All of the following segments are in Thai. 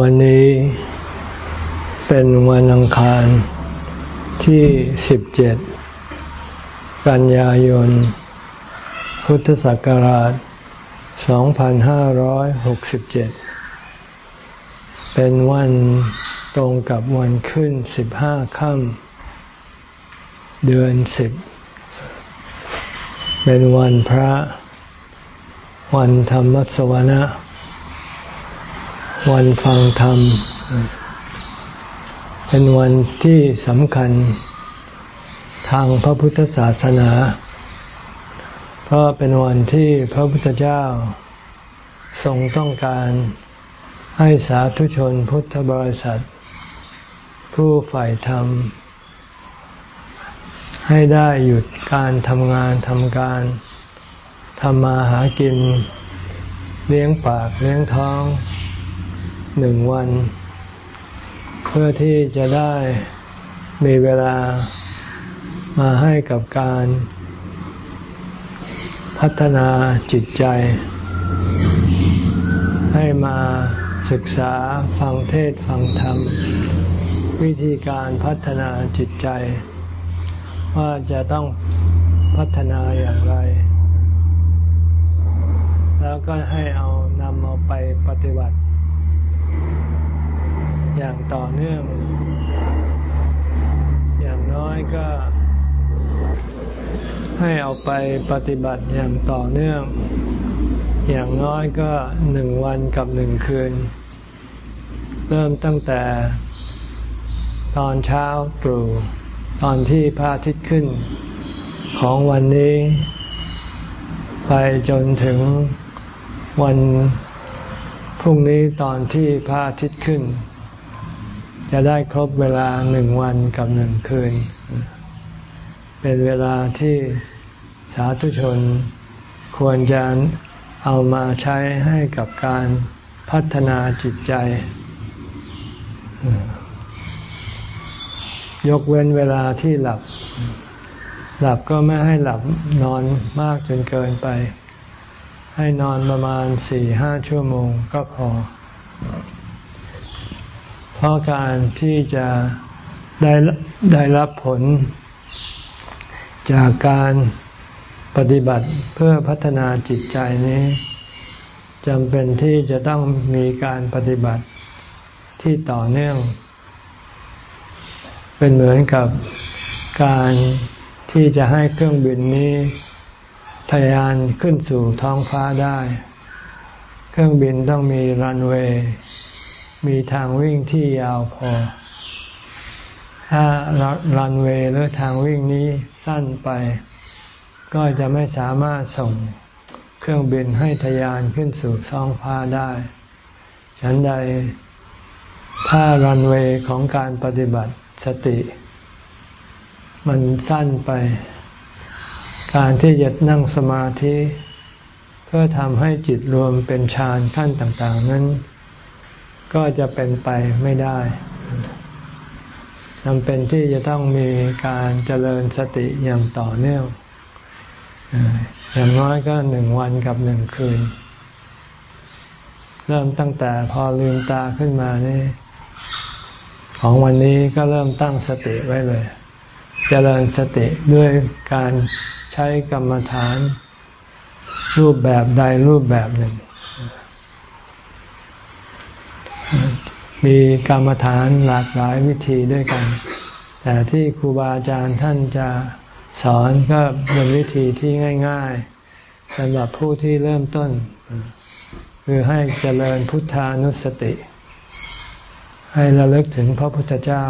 วันนี้เป็นวันอังคารที่ 17 กันยายน พุทธศักราช 2567 เป็นวันตรงกับวันขึ้น 15 ค่ำเดือน 10 เป็นวันพระ วันธรรมสวนะ วันฟังธรรม เป็นวันที่สำคัญทางพระพุทธศาสนา เพราะเป็นวันที่พระพุทธเจ้า ทรงต้องการให้สาธุชนพุทธบริษัท ผู้ฝ่ธรรม ให้ได้หยุดการทำงานทำการทำมาหากิน เลี้ยงปากเลี้ยงท้อง หนึ่งวัน เพื่อที่จะได้มีเวลามาให้กับการพัฒนาจิตใจ ให้มาศึกษาฟังเทศฟังธรรม วิธีการพัฒนาจิตใจ ว่าจะต้องพัฒนาอย่างไร แล้วก็ให้เอานำเอาไปปฏิบัติ อย่างต่อเนื่อง อย่างน้อยก็ ให้เอาไปปฏิบัติอย่างต่อเนื่อง อย่างน้อยก็หนึ่งวันกับหนึ่งคืน เริ่มตั้งแต่ตอนเช้าตรู่ตอนที่พระอาทิตย์ขึ้น ของวันนี้ ไปจนถึงวัน พรุ่งนี้ตอนที่พระอาทิตย์ขึ้น จะได้ครบเวลาหนึ่งวันกับหนึ่งคืน เป็นเวลาที่สาธุชนควรจะเอามาใช้ให้กับการพัฒนาจิตใจ ยกเว้นเวลาที่หลับ หลับก็ไม่ให้หลับนอนมากจนเกินไป ให้นอนประมาณสี่ห้าชั่วโมงก็พอ เพราะการที่จะได้ได้รับผล จากการปฏิบัติเพื่อพัฒนาจิตใจนี้จำเป็นที่จะต้องมีการปฏิบัติที่ต่อเนื่อง เป็นเหมือนกับการที่จะให้เครื่องบินนี้ ทยานขึ้นสู่ท้องฟ้าได้ เครื่องบินต้องมีรันเวย์มีทางวิ่งที่ยาวพอ ถ้ารันเวย์หรือทางวิ่งนี้สั้นไป ก็จะไม่สามารถส่งเครื่องบินให้ทยานขึ้นสู่ท้องฟ้าได้ ฉันใด ถ้ารันเวย์ของการปฏิบัติสติ มันสั้นไป การที่จะนั่งสมาธิ เพื่อทำให้จิตรวมเป็นฌานขั้นต่าง ๆ นั้น ก็จะเป็นไปไม่ได้จำเป็นที่จะต้องมีการเจริญสติอย่างต่อเนื่องอย่างน้อยก็หนึ่งวันกับหนึ่งคืน เริ่มตั้งแต่พอลืมตาขึ้นมานี่ ของวันนี้ก็เริ่มตั้งสติไว้เลย เจริญสติด้วยการ ใช้กรรมฐาน รูปแบบใดรูปแบบหนึ่ง มีกรรมฐานหลากหลายวิธีด้วยกัน แต่ที่ครูบาอาจารย์ท่านจะสอนก็เป็นวิธีที่ง่าย ๆสำหรับผู้ที่เริ่มต้น คือให้เจริญพุทธานุสติ ให้ระลึกถึงพระพุทธเจ้า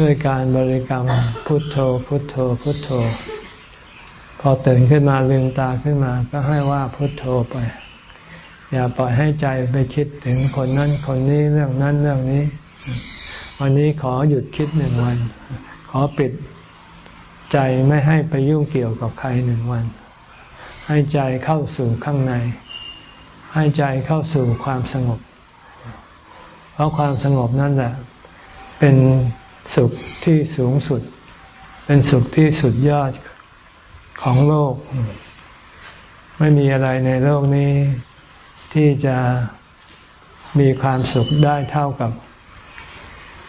ด้วยการบริกรรมพุทโธ พุทโธ พุทโธ พอตื่นขึ้นมาลืมตาขึ้นมา ก็ให้ว่าพุทโธไป อย่าปล่อยให้ใจไปคิดถึงคนนั้นคนนี้เรื่องนั้นเรื่องนี้ วันนี้ขอหยุดคิดหนึ่งวัน ขอปิดใจไม่ให้ไปยุ่งเกี่ยวกับใครหนึ่งวัน ให้ใจเข้าสู่ข้างใน ให้ใจเข้าสู่ความสงบ เพราะความสงบนั่นแหละ เป็น สุขที่สูงสุด เป็นสุขที่สุดยอดของโลก ไม่มีอะไรในโลกนี้ ที่จะมีความสุขได้เท่ากับ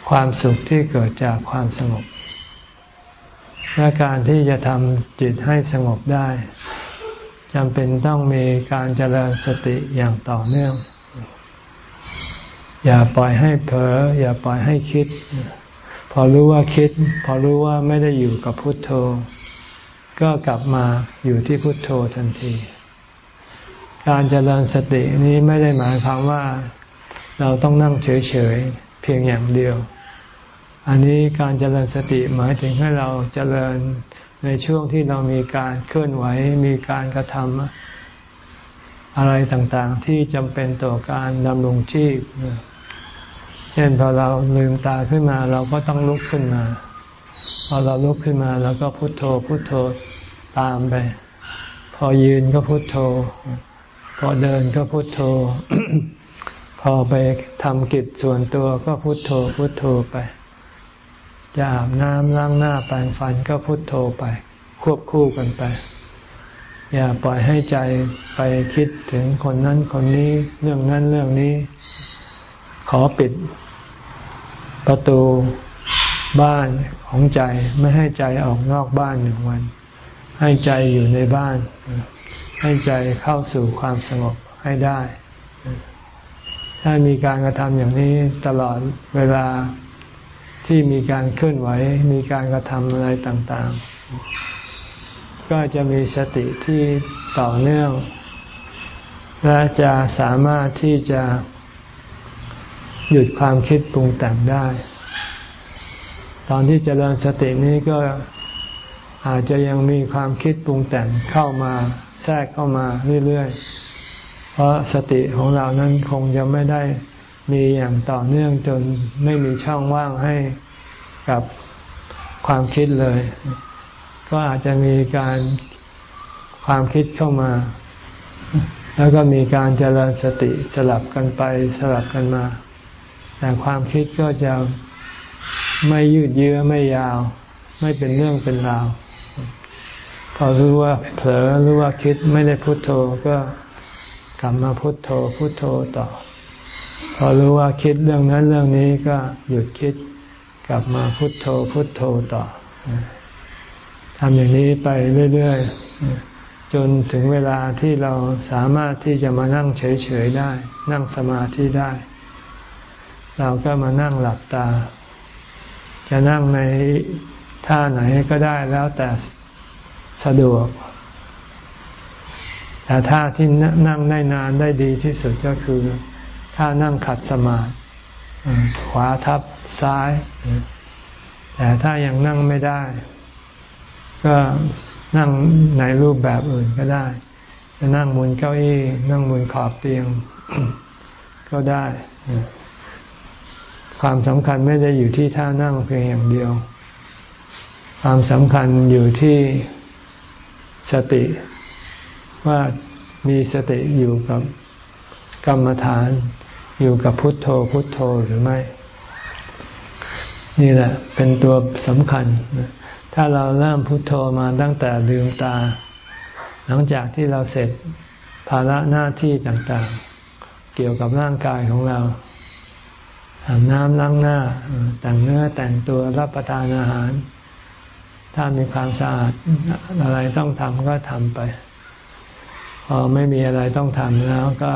ความสุขที่เกิดจากความสงบและการที่จะทำจิตให้สงบได้จำเป็นต้องมีการเจริญสติอย่างต่อเนื่อง อย่าปล่อยให้เผลออย่าปล่อยให้คิด พอรู้ว่าคิด พอรู้ว่าไม่ได้อยู่กับพุทโธ ก็กลับมาอยู่ที่พุทโธทันที การเจริญสตินี้ไม่ได้หมายความว่าเราต้องนั่งเฉยๆเพียงอย่างเดียว อันนี้การเจริญสติหมายถึงให้เราเจริญในช่วงที่เรามีการเคลื่อนไหวมีการกระทำอะไรต่างๆ ที่จำเป็นต่อการดำรงชีพ เช่นพอเราลืมตาขึ้นมาเราก็ต้องลุกขึ้นมา พอเราลุกขึ้นมาเราก็พุโทโธพุโทโธตามไป พอยืนก็พุโทโธ พอเดินก็พุโทโธ พอไปทำกิจส่วนตัวก็พุโทโธพุโทโธไปจะอาบน้ำล้างหน้าแปรงฟันก็พุโทโธไป ควบคู่กันไป อย่าปล่อยให้ใจไปคิดถึงคนนั้นคนนี้เรื่องนั้นเรื่องนี้ ขอปิด ประตูบ้านของใจไม่ให้ใจออกนอกบ้านหนึ่งวัน ให้ใจอยู่ในบ้าน ให้ใจเข้าสู่ความสงบให้ได้ ถ้ามีการกระทำอย่างนี้ตลอดเวลาที่มีการเคลื่อนไหว มีการกระทำอะไรต่างๆ ก็จะมีสติที่ต่อเนื่อง และจะสามารถที่จะ หยุดความคิดปรุงแต่งได้ ตอนที่เจริญสตินี้ก็อาจจะยังมีความคิดปรุงแต่งเข้ามาแทรกเข้ามาเรื่อยๆ เพราะสติของเรานั้นคงจะไม่ได้มีอย่างต่อเนื่องจนไม่มีช่องว่างให้กับความคิดเลย ก็อาจจะมีการความคิดเข้ามา แล้วก็มีการเจริญสติสลับกันไปสลับกันมา แต่ความคิดก็จะไม่ยืดเยื้อไม่ยาว ไม่เป็นเรื่องเป็นราว พอรู้ว่าเผลอรู้ว่าคิดไม่ได้พุโทโธก็กลับมาพุโทโธพุโทโธต่อ พอรู้ว่าคิดเรื่องนั้นเรื่องนี้ก็หยุดคิดกลับมาพุโทโธพุโทโธต่อทำอย่างนี้ไปเรื่อยๆจนถึงเวลาที่เราสามารถที่จะมานั่งเฉยๆได้ นั่งสมาธิได้ เราก็มานั่งหลับตา จะนั่งในท่าไหนก็ได้แล้วแต่สะดวก แต่ท่าที่นั่งได้นานได้ดีที่สุดก็คือถ้านั่งขัดสมาธิขวาทับซ้าย แต่ถ้ายังนั่งไม่ได้ ก็นั่งในรูปแบบอื่นก็ได้จะนั่งบนเก้าอี้ นั่งบนขอบเตียงก็ได้ ความสำคัญไม่ได้อยู่ที่ท่านั่งเพียงอย่างเดียว ความสำคัญอยู่ที่สติ ว่ามีสติอยู่กับกรรมฐาน อยู่กับพุทโธพุทโธหรือไม่ นี่แหละ เป็นตัวสำคัญ ถ้าเราเริ่มพุทโธมาตั้งแต่ลืมตา หลังจากที่เราเสร็จภาระหน้าที่ต่างๆ เกี่ยวกับร่างกายของเรา อาบน้ำล้างหน้า แต่งเนื้อแต่งตัวรับประทานอาหาร ถ้ามีความสะอาดอะไรต้องทำก็ทำไป พอไม่มีอะไรต้องทำแล้วก็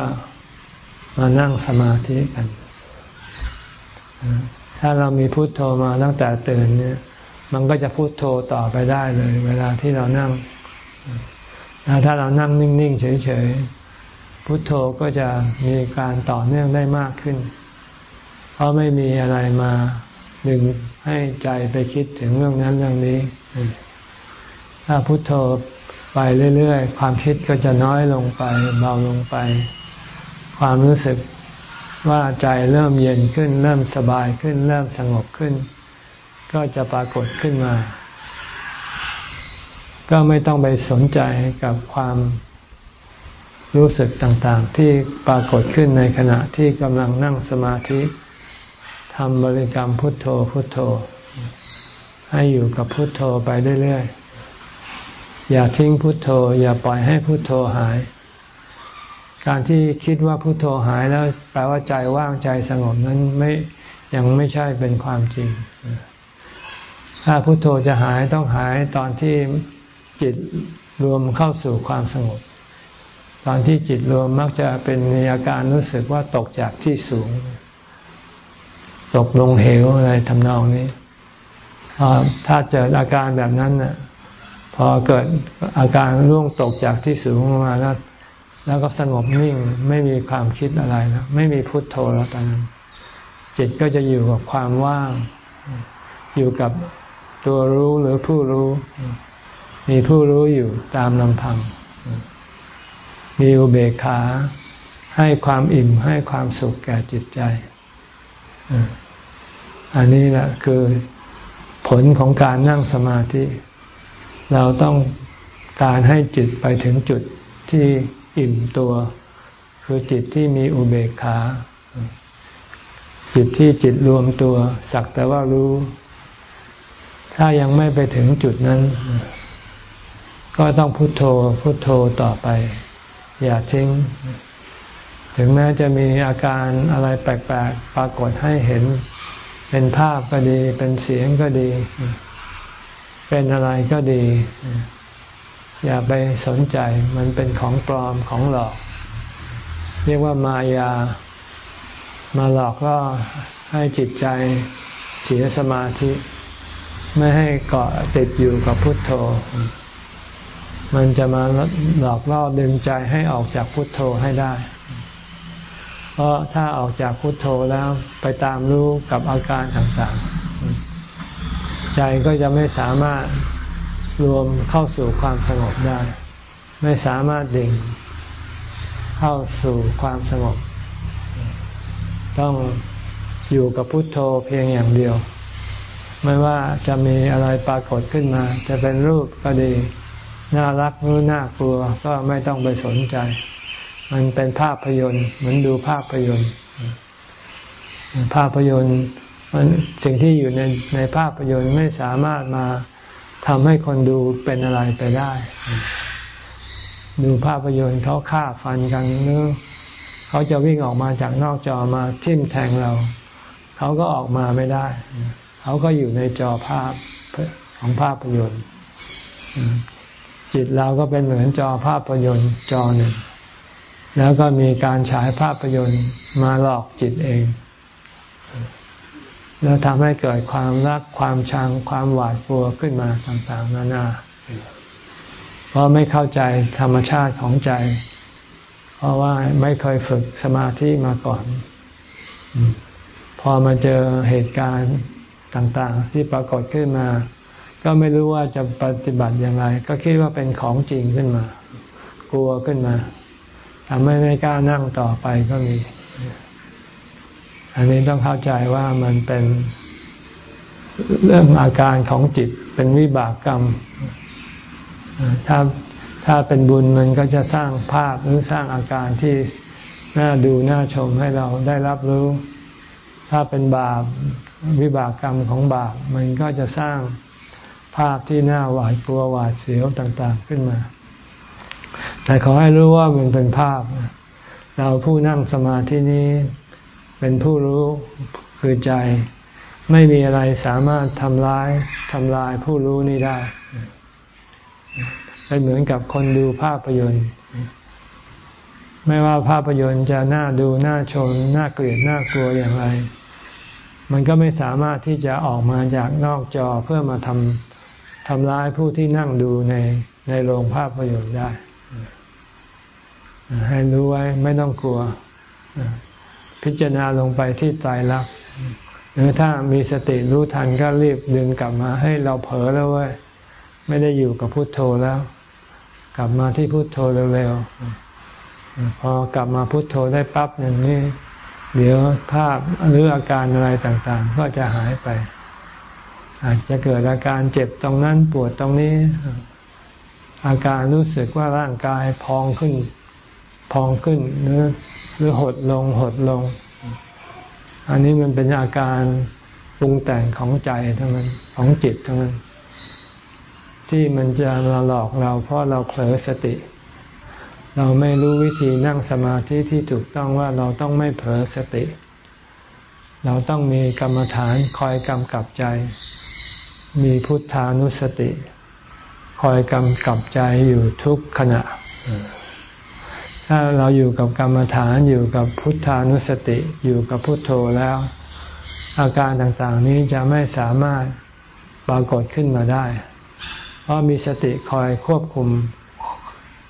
มานั่งสมาธิกัน ถ้าเรามีพุโทโธมาตั้งแต่ตื่นเนี่ย มันก็จะพุโทโธต่อไปได้เลย เวลาที่เรานั่ง ถ้าเรานั่งนิ่ง ๆ เฉย ๆ พุโทโธก็จะมีการต่อเนื่องได้มากขึ้น เพราะไม่มีอะไรมาดึงให้ใจไปคิดถึงเรื่องนั้นเรื่องนี้ ถ้าพุโทโธไปเรื่อยๆ ความคิดก็จะน้อยลงไป เบาลงไป ความรู้สึกว่าใจเริ่มเย็นขึ้น เริ่มสบายขึ้น เริ่มสงบขึ้น ก็จะปรากฏขึ้นมา ก็ไม่ต้องไปสนใจกับความรู้สึกต่างๆ ที่ปรากฏขึ้นในขณะที่กำลังนั่งสมาธิ ทำบริกรรมพุทโธพุทโธ ให้อยู่กับพุทโธไปเรื่อยๆ อย่าทิ้งพุทโธ อย่าปล่อยให้พุทโธหาย การที่คิดว่าพุทโธหายแล้วแปลว่าใจว่างใจสงบนั้นไม่ยังไม่ใช่เป็นความจริง ถ้าพุทโธจะหายต้องหายตอนที่จิตรวมเข้าสู่ความสงบ ตอนที่จิตรวมมักจะเป็นอาการรู้สึกว่าตกจากที่สูง ตกลงเหวอะไรทำนองนี้ถ้าเจออาการแบบนั้นน่ะพอเกิดอาการร่วงตกจากที่สูงมาแล้ว แล้วก็สงบนิ่งไม่มีความคิดอะไรแล้วไม่มีพุทโธแล้วตอนนั้นจิตก็จะอยู่กับความว่าง อยู่กับตัวรู้หรือผู้รู้ มีผู้รู้อยู่ตามลำพัง มีอุเบกขา ให้ความอิ่มให้ความสุขแก่จิตใจ อันนี้แหละคือผลของการนั่งสมาธิ เราต้องการให้จิตไปถึงจุดที่อิ่มตัว คือจิตที่มีอุเบกขา จิตที่จิตรวมตัว สักแต่ว่ารู้ ถ้ายังไม่ไปถึงจุดนั้น ก็ต้องพุโทโธพุโทโธต่อไป อย่าทิ้ง ถึงแม้จะมีอาการอะไรแปลกๆ ปรากฏให้เห็น เป็นภาพก็ดี เป็นเสียงก็ดี เป็นอะไรก็ดี อย่าไปสนใจมันเป็นของปลอมของหลอก เรียกว่ามายา มาหลอกก็ให้จิตใจเสียสมาธิ ไม่ให้เกาะติดอยู่กับพุทโธ มันจะมาหลอกล่อดึงใจให้ออกจากพุทโธให้ได้ เพราะถ้าออกจากพุทโธแล้วไปตามรู้กับอาการต่างๆ ใจก็จะไม่สามารถรวมเข้าสู่ความสงบได้ ไม่สามารถดิ่งเข้าสู่ความสงบ ต้องอยู่กับพุทโธเพียงอย่างเดียว ไม่ว่าจะมีอะไรปรากฏขึ้นมา จะเป็นรูปก็ดี น่ารักหรือน่ากลัวก็ไม่ต้องไปสนใจ มันเป็นภาพยนตร์เหมือนดูภาพยนตร์ ภาพยนตร์มันสิ่งที่อยู่ในในภาพยนตร์ไม่สามารถมาทำให้คนดูเป็นอะไรไปได้ ดูภาพยนตร์เขาฆ่าฟันกันหรือเขาจะวิ่งออกมาจากนอกจอมาทิ่มแทงเรา เขาก็ออกมาไม่ได้ เขาก็อยู่ในจอภาพของภาพยนตร์ จิตเราก็เป็นเหมือนจอภาพยนตร์จอหนึ่ง แล้วก็มีการฉายภาพยนตร์มาหลอกจิตเอง แล้วทำให้เกิดความรักความชังความหวาดกลัวขึ้นมาต่างๆนานา เพราะไม่เข้าใจธรรมชาติของใจ เพราะว่าไม่เคยฝึกสมาธิมาก่อน พอมาเจอเหตุการณ์ต่างๆ ที่ปรากฏขึ้นมา ก็ไม่รู้ว่าจะปฏิบัติอย่างไร ก็คิดว่าเป็นของจริงขึ้นมา กลัวขึ้นมา ทำให้ไม่กล้านั่งต่อไปก็มี อันนี้ต้องเข้าใจว่ามันเป็นเรื่องอาการของจิตเป็นวิบากกรรม ถ้าถ้าเป็นบุญมันก็จะสร้างภาพหรือสร้างอาการที่น่าดูน่าชมให้เราได้รับรู้ ถ้าเป็นบาปวิบากกรรมของบาปมันก็จะสร้างภาพที่น่าหวาดกลัวหวาดเสียวต่าง ๆ ขึ้นมา แต่ขอให้รู้ว่ามันเป็นภาพ เราผู้นั่งสมาธินี้เป็นผู้รู้คือใจ ไม่มีอะไรสามารถทำร้ายทำลายผู้รู้นี้ได้ เป็นเหมือนกับคนดูภาพยนตร์ ไม่ว่าภาพยนตร์จะน่าดูน่าชมน่าเกลียดน่ากลัวอย่างไร มันก็ไม่สามารถที่จะออกมาจากนอกจอเพื่อมาทำทำร้ายผู้ที่นั่งดูในในโรงภาพยนตร์ได้ ให้รู้ไว้ไม่ต้องกลัว พิจารณาลงไปที่ตายรักหรือถ้ามีสติรู้ทันก็รีบดึงกลับมาให้เราเผลอแล้วเว้ยไม่ได้อยู่กับพุทโธแล้ว กลับมาที่พุทโธเร็วๆพอกลับมาพุทโธได้ปั๊บอย่างนี้เดี๋ยวภาพหรืออาการอะไรต่างๆ ก็จะหายไป อาจจะเกิดอาการเจ็บตรงนั้นปวดตรงนี้ อาการรู้สึกว่าร่างกายพองขึ้น พองขึ้นหรือหรือหดลงหดลง อันนี้มันเป็นอาการปรุงแต่งของใจทั้งนั้นของจิตทั้งนั้น ที่มันจะมาหลอกเราเพราะเราเผลอสติ เราไม่รู้วิธีนั่งสมาธิที่ถูกต้องว่าเราต้องไม่เผลอสติ เราต้องมีกรรมฐานคอยกำกับใจ มีพุทธานุสติ คอยกำกับใจอยู่ทุกขณะ ถ้าเราอยู่กับกรรมฐานอยู่กับพุทธานุสติอยู่กับพุทโธแล้ว อาการต่างๆนี้จะไม่สามารถปรากฏขึ้นมาได้ เพราะมีสติคอยควบคุม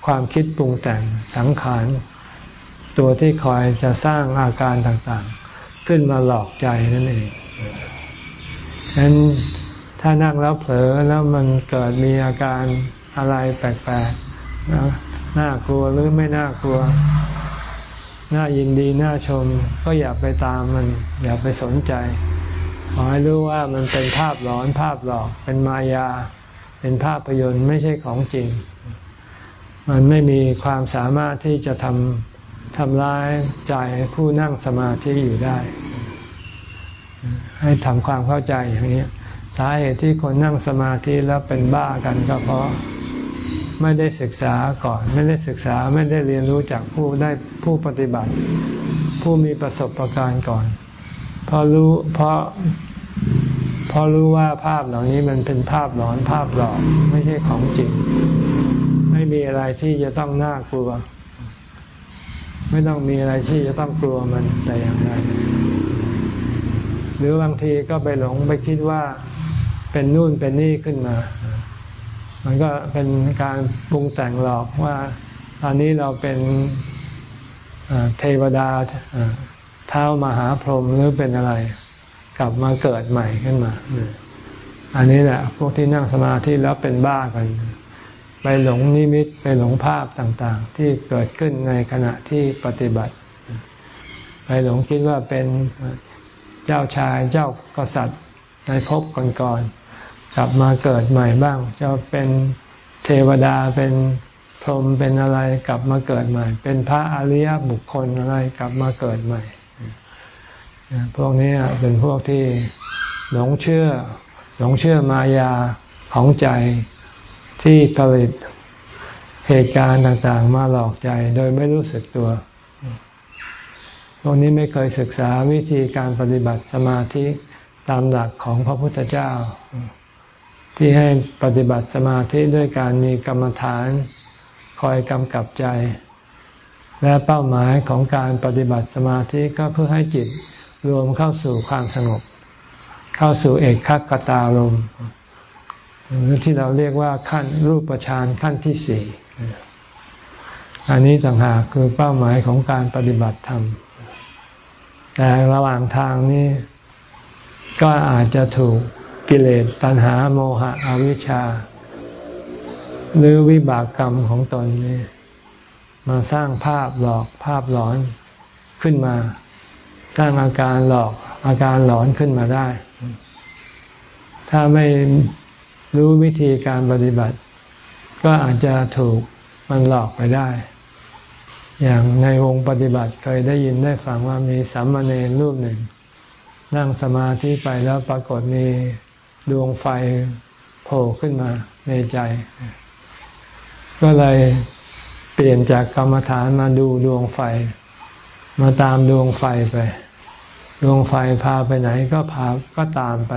ความคิดปรุงแต่งสังขาร ตัวที่คอยจะสร้างอาการต่างๆ ขึ้นมาหลอกใจนั่นเองฉะนั้นถ้านั่งแล้วเผลอแล้วมันเกิดมีอาการอะไรแปลกๆนะ น่ากลัวหรือไม่น่ากลัว น่ายินดีน่าชม ก็อย่าไปตามมัน อย่าไปสนใจ ขอให้รู้ว่ามันเป็นภาพหลอนภาพหลอก เป็นมายา เป็นภาพยนตร์ไม่ใช่ของจริง มันไม่มีความสามารถที่จะทำทำร้ายใจผู้นั่งสมาธิอยู่ได้ ให้ทำความเข้าใจอย่างนี้สาเหตุที่คนนั่งสมาธิแล้วเป็นบ้ากันก็เพราะ ไม่ได้ศึกษาก่อน ไม่ได้ศึกษาไม่ได้เรียนรู้จากผู้ได้ผู้ปฏิบัติ ผู้มีประสบะการณ์ก่อนพราะรู้เพราะพราะรู้ว่าภาพเหล่านี้มันเป็นภาพหลอนภาพหลอกไม่ใช่ของจริง ไม่มีอะไรที่จะต้องน่ากลัว ไม่ต้องมีอะไรที่จะต้องกลัวมันแต่อย่างไรหรือบางทีก็ไปหลงไปคิดว่าเป็นนู่นเป็นนี่ขึ้นมา มันก็เป็นการปรุงแต่งหลอกว่าตอนนี้เราเป็นเทวดาเท้ามหาพรหมหรือเป็นอะไร กลับมาเกิดใหม่ขึ้นมา อันนี้แหละ พวกที่นั่งสมาธิแล้วเป็นบ้ากัน ไปหลงนิมิตไปหลงภาพต่างๆ ที่เกิดขึ้นในขณะที่ปฏิบัติ ไปหลงคิดว่าเป็นเจ้าชายเจ้ากษัตริย์ในภพก่อนๆ กลับมาเกิดใหม่บ้าง จะเป็นเทวดาเป็นพรหมเป็นอะไรกลับมาเกิดใหม่ เป็นพระอริยบุคคลอะไรกลับมาเกิดใหม่ พวกนี้เป็นพวกที่หลงเชื่อ หลงเชื่อมายาของใจที่ผลิตเหตุการณ์ต่างๆ มาหลอกใจโดยไม่รู้สึกตัวพวกนี้ไม่เคยศึกษาวิธีการปฏิบัติสมาธิตามหลักของพระพุทธเจ้า ที่ให้ปฏิบัติสมาธิด้วยการมีกรรมฐานคอยกำกับใจ และเป้าหมายของการปฏิบัติสมาธิก็เพื่อให้จิตรวมเข้าสู่ความสงบ เข้าสู่เอกขักตารมหรือที่เราเรียกว่าขั้นรูปฌานขั้นที่สี่อันนี้ต่างหากคือเป้าหมายของการปฏิบัติธรรม แต่ระหว่างทางนี้ก็อาจจะถูก กิเลสตัณหาโมหะอวิชชา หรือวิบากกรรมของตนนี้มาสร้างภาพหลอกภาพหลอนขึ้นมา สร้างอาการหลอกอาการหลอนขึ้นมาได้ ถ้าไม่รู้วิธีการปฏิบัติ ก็อาจจะถูกมันหลอกไปได้ อย่างในวงปฏิบัติเคยได้ยินได้ฟังว่ามีสัมมาเนรรูปหนึ่ง นั่งสมาธิไปแล้วปรากฏมี ดวงไฟโผล่ขึ้นมาในใจ ก็เลยเปลี่ยนจากกรรมฐานมาดูดวงไฟ มาตามดวงไฟไป ดวงไฟพาไปไหนก็พาก็ตามไป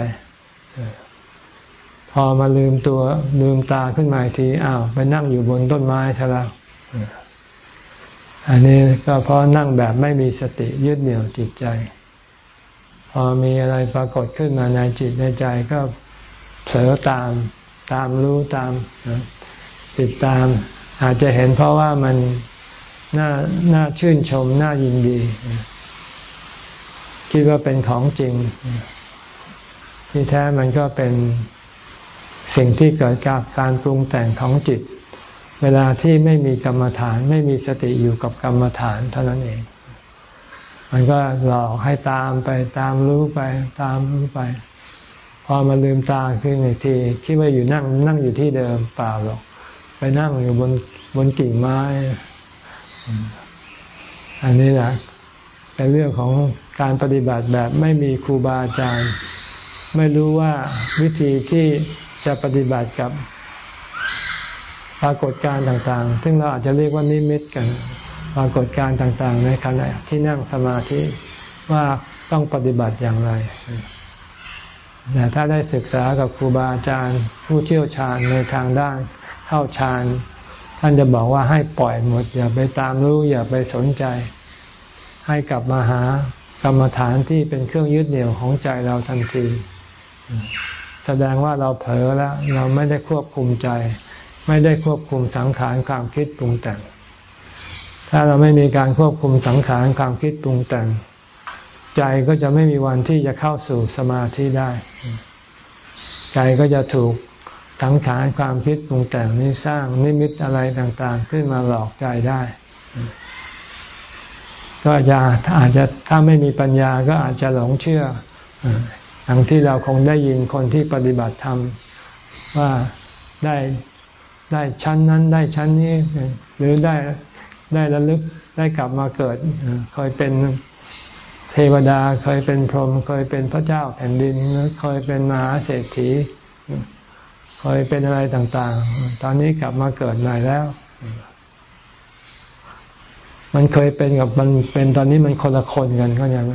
พอมาลืมตัวลืมตาขึ้นมาทีอ้าวไปนั่งอยู่บนต้นไม้ซะแล้วอันนี้ก็เพราะนั่งแบบไม่มีสติยึดเหนี่ยวจิตใจ พอมีอะไรปรากฏขึ้นมาในจิตในใจก็ เผลอตามตามรู้ตามติดตาม อาจจะเห็นเพราะว่ามันน่าน่าชื่นชม น่ายินดี คิดว่าเป็นของจริง ที่แท้มันก็เป็นสิ่งที่เกิดจากการปรุงแต่งของจิต เวลาที่ไม่มีกรรมฐาน ไม่มีสติอยู่กับกรรมฐานเท่านั้นเอง มันก็หลอกให้ตามไปตามรู้ไป ตามรู้ไป อมาลืมตาขึ้นอีกทีคิดว่าอยู่นั่งนั่งอยู่ที่เดิมเปล่าหรอก ไปนั่งอยู่บนบนกิ่งไม้ อันนี้แหละเป็นเรื่องของการปฏิบัติแบบไม่มีครูบาอาจารย์ ไม่รู้ว่าวิธีที่จะปฏิบัติกับปรากฏการต่างๆ ซึ่งเราอาจจะเรียกว่านิมิตกัน ปรากฏการต่างๆ ในขณะที่นั่งสมาธิว่าต้องปฏิบัติอย่างไร แต่ถ้าได้ศึกษากับครูบาอาจารย์ ผู้เชี่ยวชาญในทางด้านเข้าฌานท่านจะบอกว่าให้ปล่อยหมด อย่าไปตามรู้ อย่าไปสนใจ ให้กลับมาหากรรมฐานที่เป็นเครื่องยึดเหนี่ยวของใจเราทันที แสดงว่าเราเผลอแล้ว เราไม่ได้ควบคุมใจ ไม่ได้ควบคุมสังขารความคิดปรุงแต่ง ถ้าเราไม่มีการควบคุมสังขารความคิดปรุงแต่ง ใจก็จะไม่มีวันที่จะเข้าสู่สมาธิได้ ใจก็จะถูกสังขารความคิดปรุงแต่งนี้สร้างนิมิตอะไรต่าง ๆ ขึ้นมาหลอกใจได้ ก็จะอาจจะถ้าไม่มีปัญญาก็อาจจะหลงเชื่ออย่างที่เราคงได้ยินคนที่ปฏิบัติธรรมว่าได้ได้ชั้นนั้นได้ชั้นนี้ หรือได้ได้ระลึกได้กลับมาเกิดเคยเป็น เทวดาเคยเป็นพรหมเคยเป็นพระเจ้าแผ่นดินเคยเป็นมหาเศรษฐีเคยเป็นอะไรต่าง ๆ ตอนนี้กลับมาเกิดใหม่แล้ว มันเคยเป็นกับมันเป็นตอนนี้มันคนละคนกันเข้าใจไหม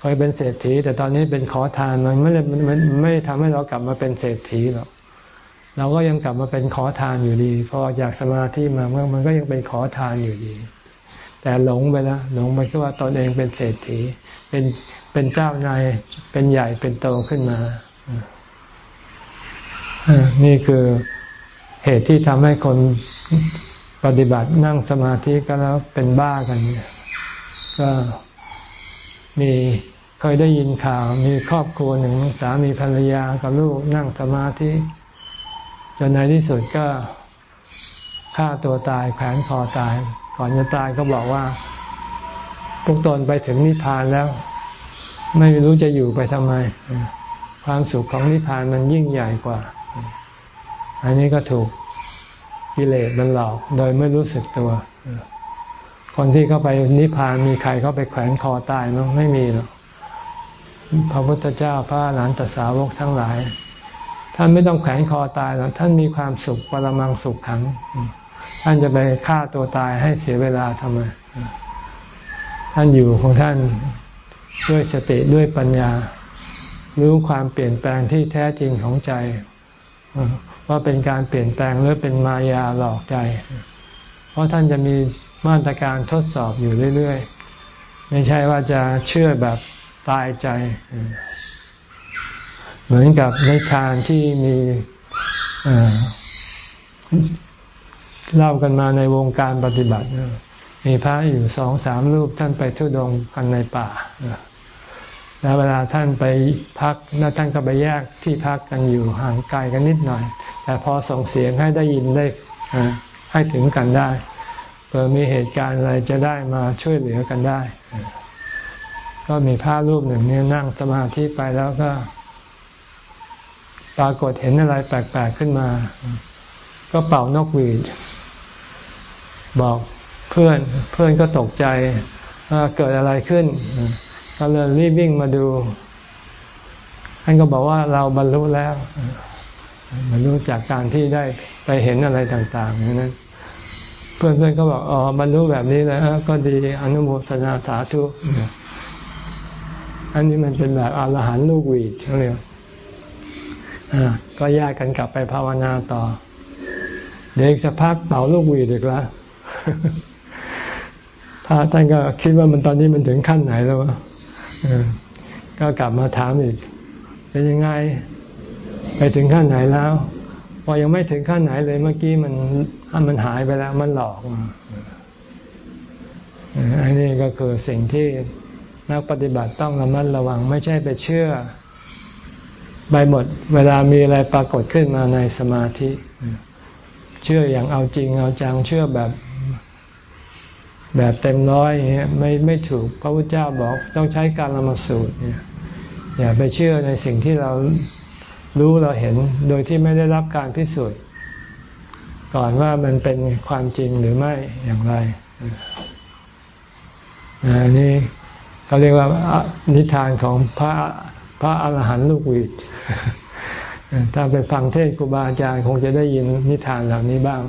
เคยเป็นเศรษฐี แต่ตอนนี้เป็นขอทานมันไม่ได้มันไม่ทำให้เรากลับมาเป็นเศรษฐีหรอกเราก็ยังกลับมาเป็นขอทานอยู่ดีพอจากสมาธิมามันก็ยังเป็นขอทานอยู่ดี แต่หลงไปแล้วหลงไปคิดว่าตนเองเป็นเศรษฐี เป็นเป็นเจ้านายเป็นใหญ่เป็นโตขึ้นมา นี่คือเหตุที่ทำให้คนปฏิบัตินั่งสมาธิก็แล้วเป็นบ้ากัน ก็มีเคยได้ยินข่าว มีครอบครัวหนึ่งสามีภรรยากับลูกนั่งสมาธิ จนในที่สุดก็ ฆ่าตัวตายแขวนคอตาย ก่อนจะตายก็บอกว่า พวกตนไปถึงนิพพานแล้ว ไม่รู้จะอยู่ไปทำไม ความสุขของนิพพานมันยิ่งใหญ่กว่า อันนี้ก็ถูกกิเลสมันหลอกโดยไม่รู้สึกตัว คนที่เข้าไปนิพพานมีใครเข้าไปแขวนคอตายเนาะไม่มีหรอกพระพุทธเจ้าพระหลานตสาวกทั้งหลาย ท่านไม่ต้องแขวนคอตายหรอกท่านมีความสุขปรมังสุขขัง ท่านจะไปฆ่าตัวตายให้เสียเวลาทำไม ท่านอยู่ของท่านด้วยสติด้วยปัญญา รู้ความเปลี่ยนแปลงที่แท้จริงของใจ ว่าเป็นการเปลี่ยนแปลงหรือเป็นมายาหลอกใจ เพราะท่านจะมีมาตรการทดสอบอยู่เรื่อยๆ ไม่ใช่ว่าจะเชื่อแบบตายใจ เหมือนกับในทานที่มี เล่ากันมาในวงการปฏิบัติ มีพระอยู่สองสามรูปท่านไปทุดงกันในป่า แล้วเวลาท่านไปพักแล้วท่านก็ไปแยกที่พักกันอยู่ห่างไกลกันนิดหน่อย แต่พอส่งเสียงให้ได้ยินได้ให้ถึงกันได้เผื่อมีเหตุการณ์อะไรจะได้มาช่วยเหลือกันได้ ก็มีพระรูปหนึ่งเนี่ยนั่งสมาธิไปแล้วก็ ปรากฏเห็นอะไรแปลกๆขึ้นมา ก็เป่านกหวีด บอกเพื่อนเพื่อนก็ตกใจว่าเกิดอะไรขึ้นก็เลยรีบวิ่งมาดูท่านก็บอกว่าเราบรรลุแล้วบรรลุจากการที่ได้ไปเห็นอะไรต่าง ๆ นั้น เพื่อนๆก็บอกอ๋อบรรลุแบบนี้แล้วก็ดีอนุโมทนาสาธุอันนี้มันเป็นแบบอรหันต์ลูกวีดเฉลียก็แยกกันกลับไปภาวนาต่อ เด็กสักพักเป่าลูกวีดอีกแล้ว พระท่านก็คิดว่ามันตอนนี้มันถึงขั้นไหนแล้ววะก็กลับมาถามอีก เป็นยังไง ไปถึงขั้นไหนแล้ว พอยังไม่ถึงขั้นไหนเลยเมื่อกี้มันมันหายไปแล้ว มันหลอกอันนี้ก็คือสิ่งที่นักปฏิบัติต้องระมัดระวัง ไม่ใช่ไปเชื่อใบหมด เวลามีอะไรปรากฏขึ้นมาในสมาธิ เชื่ออย่างเอาจริงเอาจังเชื่อแบบ แบบเต็มร้อยอย่างเงี้ยไม่ไม่ถูกพระพุทธเจ้าบอกต้องใช้การละมาสูตรเนี่ยอย่าไปเชื่อในสิ่งที่เรารู้เราเห็นโดยที่ไม่ได้รับการพิสูจน์ ก่อนว่ามันเป็นความจริงหรือไม่อย่างไรอันนี้เขาเรียกว่านิทานของพระพระอรหันต์ลูกวิดถ้าไปฟังเทศครูบาอาจารย์คงจะได้ยินนิทานเหล่านี้บ้าง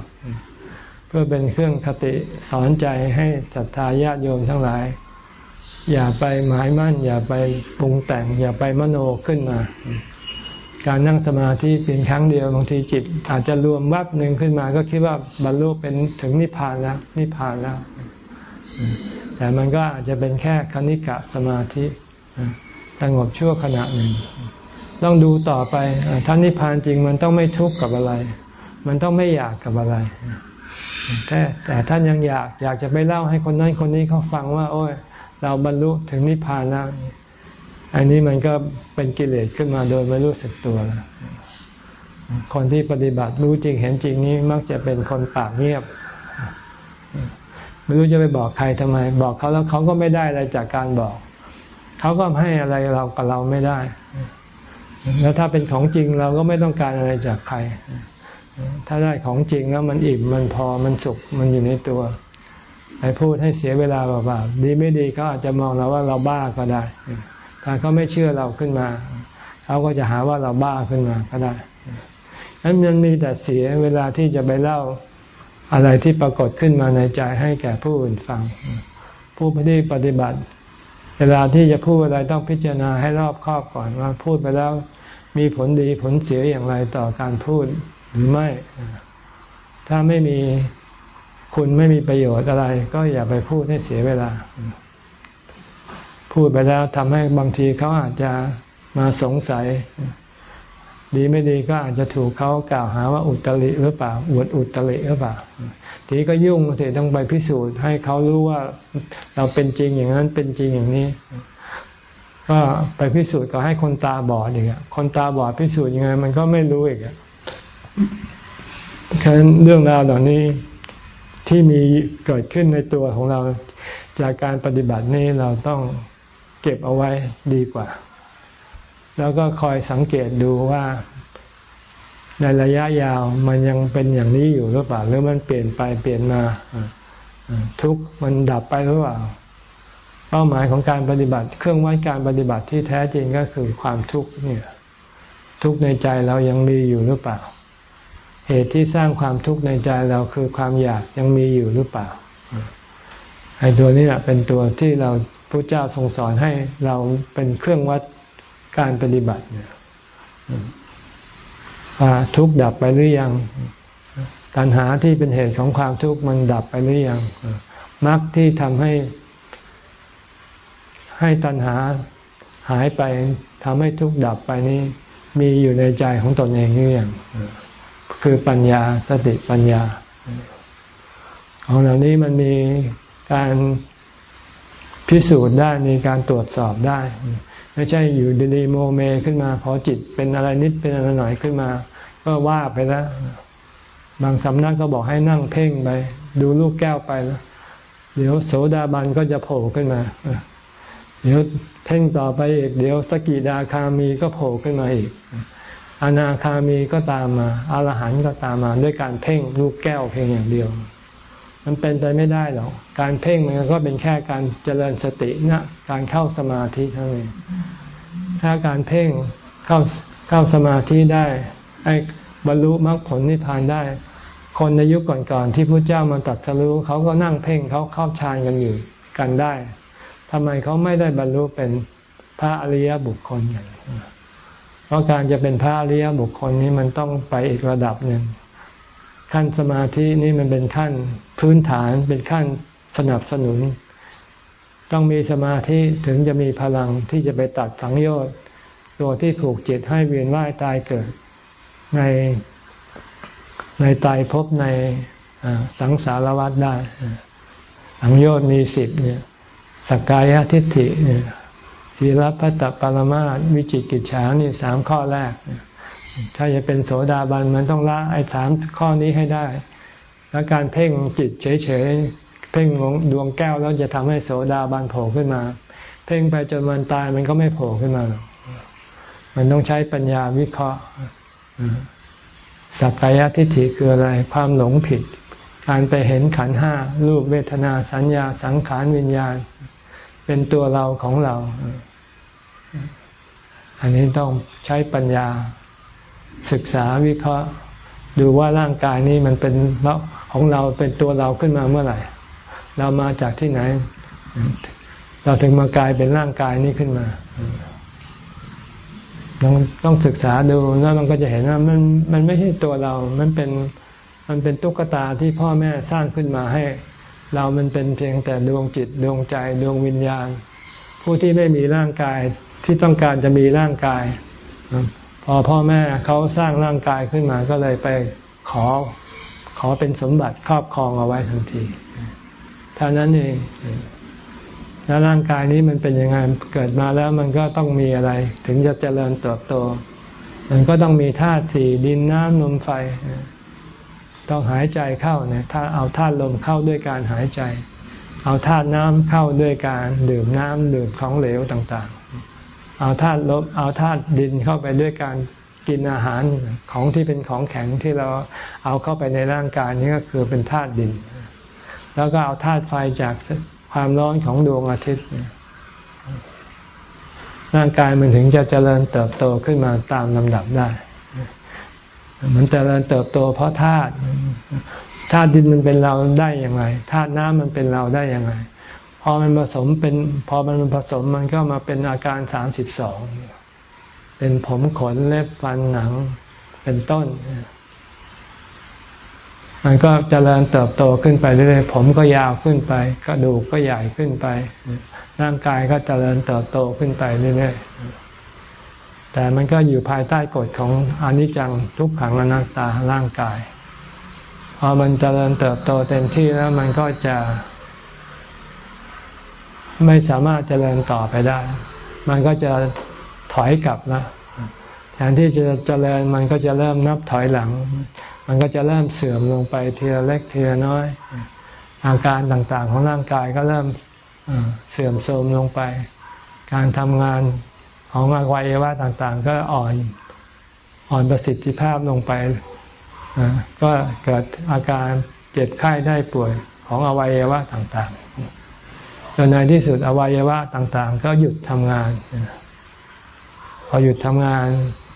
พื่อเป็นเครื่องคติสอนใจให้ศรัทธาญาติโยมทั้งหลาย อย่าไปหมายมั่น อย่าไปปรุงแต่ง อย่าไปมโนขึ้นมา การนั่งสมาธิเป็นครั้งเดียวบางทีจิต อาจจะรวมวับหนึ่งขึ้นมา ก็คิดว่าบรรลุเป็นถึงนิพพานแล้วนิพพานแล้ว แต่มันก็อาจจะเป็นแค่คณิกะสมาธิสงบชั่วขณะหนึ่ง ต้องดูต่อไปท่านนิพพานจริงมันต้องไม่ทุกข์กับอะไร มันต้องไม่อยากกับอะไร แต่แต่ท่านยังอยากอยากจะไปเล่าให้คนนั้นคนนี้เขาฟังว่า โอ้ยเราบรรลุถึงนิพพานแล้วอันนี้มันก็เป็นกิเลสขึ้นมาโดยไม่รู้สึกตัวแล้วคนที่ปฏิบัติรู้จริงเห็นจริงนี้มักจะเป็นคนปากเงียบ ไม่รู้จะไปบอกใครทำไม บอกเขาแล้วเขาก็ไม่ได้อะไรจากการบอก เขาก็ให้อะไรเรากับเราไม่ได้ แล้วถ้าเป็นของจริงเราก็ไม่ต้องการอะไรจากใคร ถ้าได้ของจริงแล้วมันอิ่มมันพอมันสุขมันอยู่ในตัวไปพูดให้เสียเวลาเปล่าๆดีไม่ดีเขาอาจจะมองเราว่าเราบ้าก็ได้ ถ้าเขาไม่เชื่อเราขึ้นมาเขาก็จะหาว่าเราบ้าขึ้นมาก็ได้นั้นมันมีแต่เสียเวลาที่จะไปเล่าอะไรที่ปรากฏขึ้นมาในใจให้แก่ผู้อื่นฟัง ผู้ที่ปฏิบัติ เวลาที่จะพูดอะไรต้องพิจารณาให้รอบคอบก่อนว่าพูดไปแล้วมีผลดีผลเสียอย่างไรต่อการพูด หรือไม่ ถ้าไม่มีคุณไม่มีประโยชน์อะไร ก็อย่าไปพูดให้เสียเวลา พูดไปแล้วทำให้บางทีเขาอาจจะมาสงสัย ดีไม่ดีก็อาจจะถูกเขากล่าวหาว่าอุตริหรือเปล่าอวดอุตริหรือเปล่าทีก็ยุ่งเสียต้องไปพิสูจน์ให้เขารู้ว่าเราเป็นจริงอย่างนั้นเป็นจริงอย่างนี้ ก็ไปพิสูจน์ก็ให้คนตาบอดอย่างเงี้ยคนตาบอดพิสูจน์ยังไง มันก็ไม่รู้อีกอะ ฉะนั้นเรื่องราวเหล่านี้ที่มีเกิดขึ้นในตัวของเราจากการปฏิบัตินี้เราต้องเก็บเอาไว้ดีกว่า แล้วก็คอยสังเกตดูว่าในระยะยาวมันยังเป็นอย่างนี้อยู่หรือเปล่าหรือมันเปลี่ยนไปเปลี่ยนมาทุกมันดับไปหรือเปล่า เป้าหมายของการปฏิบัติ เครื่องวัดการปฏิบัติที่แท้จริงก็คือความทุกข์เนี่ย ทุกข์ในใจเรายังมีอยู่หรือเปล่า เหตุที่สร้างความทุกข์ในใจเราคือความอยากยังมีอยู่หรือเปล่าไอ้ตัวนี้เป็นตัวที่เราพระเจ้าทรงสอนให้เราเป็นเครื่องวัดการปฏิบัติเนี่ยทุกข์ดับไปหรือยังตัณหาที่เป็นเหตุของความทุกข์มันดับไปหรือยังมรรคที่ทำให้ ให้ตัณหาหายไปทำให้ทุกข์ดับไปนี้ มีอยู่ในใจของตนเองหรือยัง คือปัญญาสติปัญญา ของเหล่านี้มันมีการพิสูจน์ได้มีการตรวจสอบได้ ไม่ใช่อยู่ดีๆโมเมขึ้นมาพอจิตเป็นอะไรนิดเป็นอะไรหน่อยขึ้นมา ก็ว่าไปแล้วบางสำนักก็บอกให้นั่งเพ่งไป ดูลูกแก้วไปแล้วเดี๋ยวโสดาบันก็จะโผล่ขึ้นมา เดี๋ยวเพ่งต่อไปอีก เดี๋ยวสกิดาคามีก็โผล่ขึ้นมาอีก อนาคามีก็ตามมาอารหันต์ก็ตามมา ด้วยการเพ่งลูกแก้วเพียงอย่างเดียว มันเป็นไปไม่ได้หรอกการเพ่งมันก็เป็นแค่การเจริญสตินะการเข้าสมาธิเท่านั้นถ้าการเพ่งเข้าเข้าสมาธิได้ไอ้บรรลุมรรคผลนิพพานได้ คนในยุคก่อนๆที่พระเจ้ามาตัดสรู้เขาก็นั่งเพ่งเขาเข้าฌานกันอยู่กันได้ทำไมเขาไม่ได้บรรลุเป็นพระอริยบุคคลกัน ราะการจะเป็นพระอริยบุคคลนี้มันต้องไปอีกระดับหนึ่ง ขั้นสมาธินี่มันเป็นขั้นพื้นฐานเป็นขั้นสนับสนุน ต้องมีสมาธิถึงจะมีพลังที่จะไปตัดสังโยชน์ตัวที่ผูกจิตให้เวียนว่ายตายเกิด ในในตายพบในสังสารวัฏได้ สังโยชน์มีสิบเนี่ยสกกายทิฏฐิเนี่ย ศีลพัตตปรมาวิจิกิจฉานี่สามข้อแรก ถ้าจะเป็นโสดาบันมันต้องละไอ้สามข้อนี้ให้ได้ แล้วการเพ่งจิตเฉยๆเพ่งดวงแก้วแล้วจะทำให้โสดาบันโผล่ขึ้นมา เพ่งไปจนมันตายมันก็ไม่โผล่ขึ้นมาหรอกมันต้องใช้ปัญญาวิเคราะห์สักกายทิฏฐิคืออะไร ความหลงผิด การไปเห็นขันห้ารูปเวทนาสัญญาสังขารวิญญาณ เป็นตัวเราของเรา อันนี้ต้องใช้ปัญญาศึกษาวิเคราะห์ ดูว่าร่างกายนี้มันเป็นของเราเป็นตัวเราขึ้นมาเมื่อไหร่ เรามาจากที่ไหน เราถึงมากลายเป็นร่างกายนี้ขึ้นมาต้องต้องศึกษาดูแล้วมันก็จะเห็นว่ามันมันไม่ใช่ตัวเรา มันเป็นมันเป็นตุ๊กตาที่พ่อแม่สร้างขึ้นมาให้ เรามันเป็นเพียงแต่ดวงจิตดวงใจดวงวิญญาณ ผู้ที่ไม่มีร่างกายที่ต้องการจะมีร่างกาย พอพ่อแม่เขาสร้างร่างกายขึ้นมาก็เลยไปขอขอเป็นสมบัติครอบครองเอาไว้ทันทีเท่านั้นเองแล้วร่างกายนี้มันเป็นยังไงเกิดมาแล้วมันก็ต้องมีอะไร ถึงจะเจริญเติบโต มันก็ต้องมีธาตุสี่ดินน้ำลมไฟ ต้องหายใจเข้าเนี่ยถ้าเอาธาตุลมเข้าด้วยการหายใจ เอาธาตุน้ำเข้าด้วยการดื่มน้ำดื่มของเหลวต่างๆ เอาธาตุลมเอาธาตุดินเข้าไปด้วยการกินอาหารของที่เป็นของแข็งที่เราเอาเข้าไปในร่างกายนี้ก็คือเป็นธาตุดิน แล้วก็เอาธาตุไฟจากความร้อนของดวงอาทิตย์ ร่างกายมันถึงจะเจริญเติบโตขึ้นมาตามลำดับได้ มันเจริญเติบโตเพราะธาตุธาตุดินมันเป็นเราได้อย่างไรธาตุน้ำมันเป็นเราได้อย่างไรพอมันผสมเป็นพอมันผสมมันก็มาเป็นอาการสามสิบสองเป็นผมขนเล็บฟันหนังเป็นต้น มันก็เจริญเติบโตขึ้นไปเรื่อยๆผมก็ยาวขึ้นไปกระดูกก็ใหญ่ขึ้นไปร่างกายก็เจริญเติบโตขึ้นไปเรื่อยๆ แต่มันก็อยู่ภายใต้กฎของอนิจจังทุกขังอนัตตาร่างกาย พอมันเจริญเติบโตเต็มที่แล้วมันก็จะ ไม่สามารถเจริญต่อไปได้ มันก็จะถอยกลับนะแทนที่จะเจริญมันก็จะเริ่มนับถอยหลัง มันก็จะเริ่มเสื่อมลงไปทีละเล็กทีละน้อย อาการต่างๆของร่างกายก็เริ่มเสื่อมโทรมลงไป การทำงาน ของอวัยวะต่างๆ ก็อ่อนอ่อนประสิทธิภาพลงไป ก็เกิดอาการเจ็บไข้ได้ป่วยของอวัยวะต่างๆจนในที่สุดอวัยวะต่างๆ ก็หยุดทำงาน พอหยุดทำงาน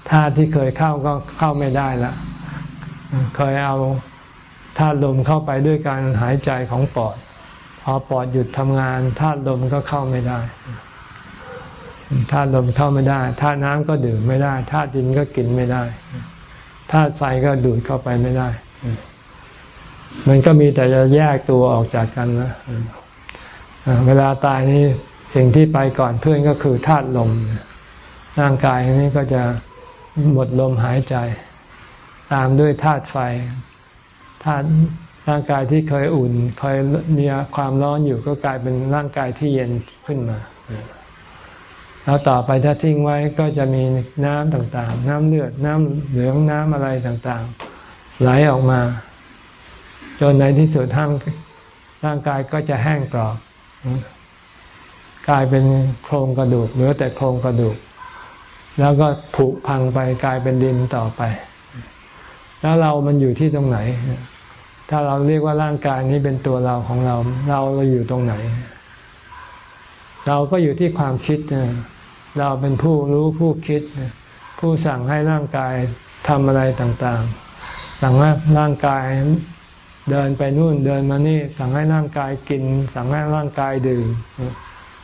ท่าที่เคยเข้าก็เข้าไม่ได้ละ เคยเอาธาตุลมเข้าไปด้วยการหายใจของปอด พอปอดหยุดทำงานธาตุลมก็เข้าไม่ได้ ธาตุลมเข้าไม่ได้ธาตุน้ำก็ดื่มไม่ได้ธาตุดินก็กินไม่ได้ธาตุไฟก็ดูดเข้าไปไม่ได้ มันก็มีแต่จะแยกตัวออกจากกันนะเวลาตายนี่สิ่งที่ไปก่อนเพื่อนก็คือธาตุลมร่างกายนี้ก็จะหมดลมหายใจ ตามด้วยธาตุไฟธาตุร่างกายที่เคยอุ่นเคยมีความร้อนอยู่ก็กลายเป็นร่างกายที่เย็นขึ้นมา แล้วต่อไปถ้าทิ้งไว้ก็จะมีน้ำต่างๆ น้ำเลือด น้ำเหลือง น้ำอะไรต่างๆ ไหลออกมา จนในที่สุดทั้งร่างกายก็จะแห้งกรอบ กลายเป็นโครงกระดูกเหลือแต่โครงกระดูก แล้วก็ผุพังไปกลายเป็นดินต่อไป แล้วเรามันอยู่ที่ตรงไหน ถ้าเราเรียกว่าร่างกายนี้เป็นตัวเราของเรา เราเราอยู่ตรงไหน เราก็อยู่ที่ความคิด เราเป็นผู้รู้ผู้คิด ผู้สั่งให้ร่างกายทำอะไรต่างๆ สั่งให้ร่างกายเดินไปนู่นเดินมานี่ สั่งให้ร่างกายกิน สั่งให้ร่างกายดื่ม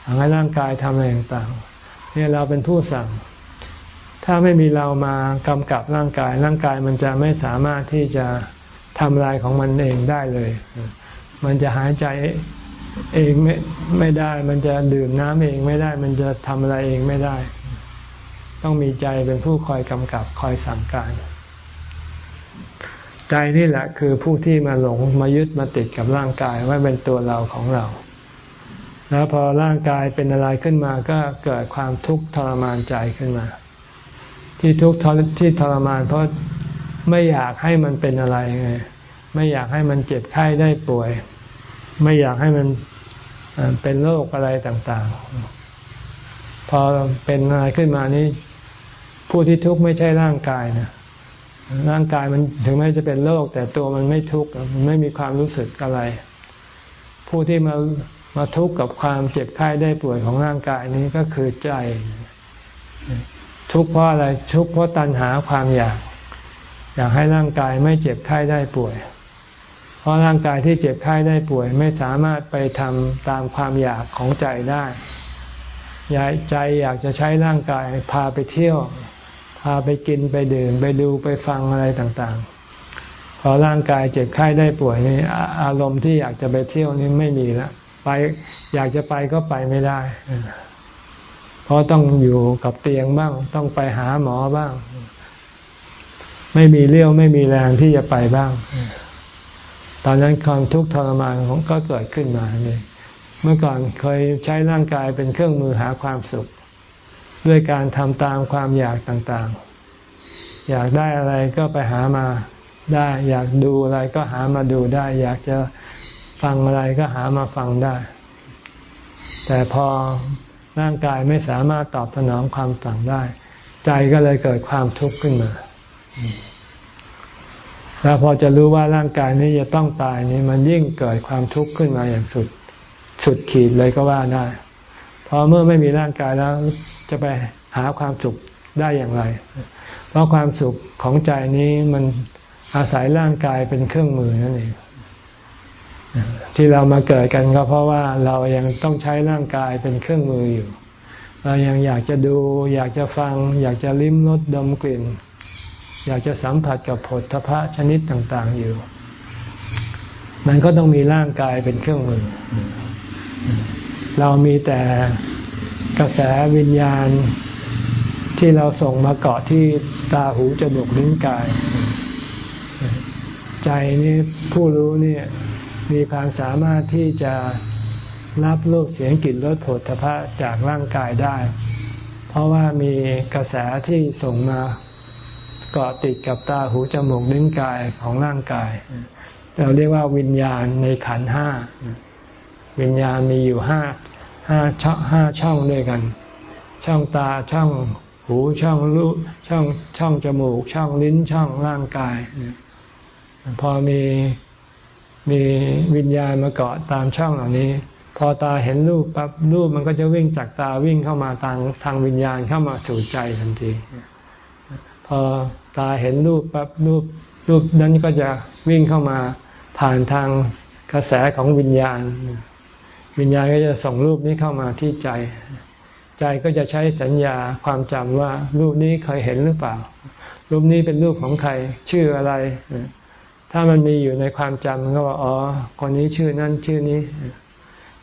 สั่งให้ร่างกายทำอะไรต่างๆนี่เราเป็นผู้สั่ง ถ้าไม่มีเรามากำกับร่างกาย ร่างกายมันจะไม่สามารถที่จะทำลายของมันเองได้เลย มันจะหายใจ เองไม่ไม่ได้ มันจะดื่มน้ำเองไม่ได้ มันจะทำอะไรเองไม่ได้ ต้องมีใจเป็นผู้คอยกำกับคอยสั่งการ ใจนี่แหละคือผู้ที่มาหลงมายึดมาติดกับร่างกายว่าเป็นตัวเราของเรา แล้วพอร่างกายเป็นอะไรขึ้นมาก็เกิดความทุกข์ทรมานใจขึ้นมา ที่ทุกข์ที่ทรมาน เพราะไม่อยากให้มันเป็นอะไรไงไม่อยากให้มันเจ็บไข้ได้ป่วย ไม่อยากให้มัน เป็นโรคอะไรต่างๆ พอเป็นอะไรขึ้นมานี้ ผู้ที่ทุกข์ไม่ใช่ร่างกายนะร่างกายมันถึงแม้จะเป็นโรคแต่ตัวมันไม่ทุกข์มันไม่มีความรู้สึกอะไร ผู้ที่มามาทุกข์กับความเจ็บไข้ได้ป่วยของร่างกายนี้ก็คือใจ ทุกข์เพราะอะไรทุกข์เพราะตัณหาความอยาก อยากให้ร่างกายไม่เจ็บไข้ได้ป่วย เพราะร่างกายที่เจ็บไข้ได้ป่วยไม่สามารถไปทำตามความอยากของใจได้ใจอยากจะใช้ร่างกายพาไปเที่ยว พาไปกินไปดื่ม ไปดูไปฟังอะไรต่างๆ พอร่างกายเจ็บไข้ได้ป่วยนี่อารมณ์ที่อยากจะไปเที่ยวนี่ไม่มีแล้วไปอยากจะไปก็ไปไม่ได้ เพราะต้องอยู่กับเตียงบ้าง ต้องไปหาหมอบ้าง ไม่มีเลี้ยวไม่มีแรงที่จะไปบ้าง ตอนนั้นความทุกข์ทรมานของก็เกิดขึ้นมาเลยเมื่อก่อนเคยใช้ร่างกายเป็นเครื่องมือหาความสุข ด้วยการทำตามความอยากต่างๆ อยากได้อะไรก็ไปหามาได้ อยากดูอะไรก็หามาดูได้ อยากจะฟังอะไรก็หามาฟังได้ แต่พอร่างกายไม่สามารถตอบสนองความสั่งได้ ใจก็เลยเกิดความทุกข์ขึ้นมา แล้วพอจะรู้ว่าร่างกายนี้จะต้องตายนี้มันยิ่งเกิดความทุกข์ขึ้นมาอย่างสุดสุดขีดเลยก็ว่าได้พอเมื่อไม่มีร่างกายแล้วจะไปหาความสุขได้อย่างไร เพราะความสุขของใจนี้มันอาศัยร่างกายเป็นเครื่องมือนั่นเองที่เรามาเกิดกันก็เพราะว่าเรายังต้องใช้ร่างกายเป็นเครื่องมืออยู่ เรายังอยากจะดู อยากจะฟัง อยากจะลิ้มรสดมกลิ่น อยากจะสัมผัสกับผลทพะชนิดต่าง ๆ อยู่ มันก็ต้องมีร่างกายเป็นเครื่องมือ เรามีแต่กระแสวิญญาณที่เราส่งมาเกาะที่ตาหูจมูกลิ้นกาย ใจนี่ผู้รู้นี่มีความสามารถที่จะรับรูปเสียงกลิ่นรสผลทพะจากร่างกายได้ เพราะว่ามีกระแสที่ส่งมา เกาะติดกับตาหูจมูกลิ้นกายของร่างกาย เราเรียกว่าวิญญาณในขันห้า วิญญาณมีอยู่ห้าห้าช่องห้าช่องด้วยกัน ช่องตาช่องหูช่องลูช่องช่องจมูก ช่องลิ้นช่องร่างกาย พอมีมีวิญญาณมาเกาะตามช่องเหล่านี้ พอตาเห็นรูปปั๊บรูปมันก็จะวิ่งจากตาวิ่งเข้ามาทางทางวิญญาณเข้ามาสู่ใจทันที พอ ตาเห็นรูปปั๊บรูปรูปนั้นก็จะวิ่งเข้ามาผ่านทางกระแสของวิญญาณ วิญญาณก็จะส่งรูปนี้เข้ามาที่ใจ ใจก็จะใช้สัญญาความจำว่ารูปนี้เคยเห็นหรือเปล่า รูปนี้เป็นรูปของใครชื่ออะไร ถ้ามันมีอยู่ในความจำก็ว่าอ๋อคนนี้ชื่อนั้นชื่อนี้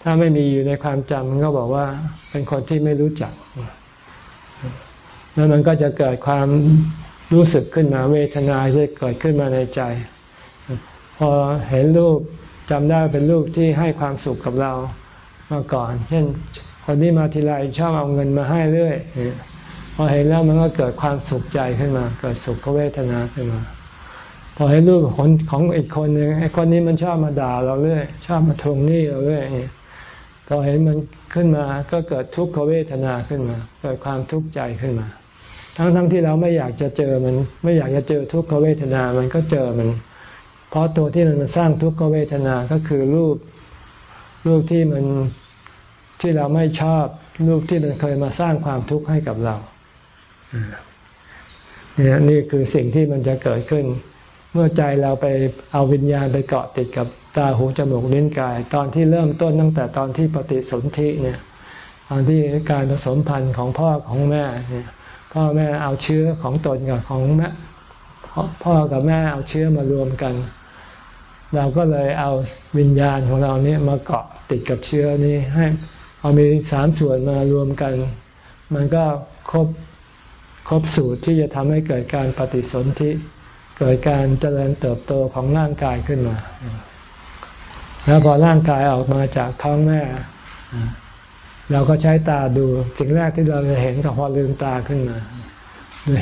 ถ้าไม่มีอยู่ในความจำก็บอกว่าเป็นคนที่ไม่รู้จัก แล้วมันก็จะเกิดความ รู้สึกขึ้นมาเวทนาจะเกิดขึ้นมาในใจ พอเห็นรูปจำได้เป็นรูปที่ให้ความสุขกับเรามาก่อน เช่นคนที่มาทีไรชอบเอาเงินมาให้เรื่อยพอเห็นแล้วมันก็เกิดความสุขใจขึ้นมา เกิดสุขเวทนาขึ้นมา พอเห็นรูปของของอีกคนหนึ่งไอ้คนนี้มันชอบมาด่าเราเรื่อยชอบมาทวงหนี้เราเรื่อยพอเห็นมันขึ้นมาก็เกิดทุกขเวทนาขึ้นมา เกิดความทุกข์ใจขึ้นมา ทั้งทั้งที่เราไม่อยากจะเจอมัน ไม่อยากจะเจอทุกขเวทนา มันก็เจอมัน เพราะตัวที่มันสร้างทุกขเวทนาก็คือรูป รูปที่มันที่เราไม่ชอบ รูปที่มันเคยมาสร้างความทุกข์ให้กับเราเนี่ยนี่คือสิ่งที่มันจะเกิดขึ้น เมื่อใจเราไปเอาวิญญาณไปเกาะติดกับตาหูจมูกลิ้นกาย ตอนที่เริ่มต้นตั้งแต่ตอนที่ปฏิสนธิเนี่ย ตอนที่การผสมพันธุ์ของพ่อของแม่เนี่ย พ่อแม่เอาเชื้อของตนกับของแม่พ่อกับแม่เอาเชื้อมารวมกัน เราก็เลยเอาวิญญาณของเราเนี่ยมาเกาะติดกับเชื้อนี้ให้พอมีสามส่วนมารวมกัน มันก็ครบครบสูตรที่จะทำให้เกิดการปฏิสนธิเกิดการเจริญเติบโตของร่างกายขึ้นมา แล้วพอร่างกายออกมาจากท้องแม่ เราก็ใช้ตาดูสิ่งแรกที่เราจะเห็นก็พอลืมตาขึ้นมา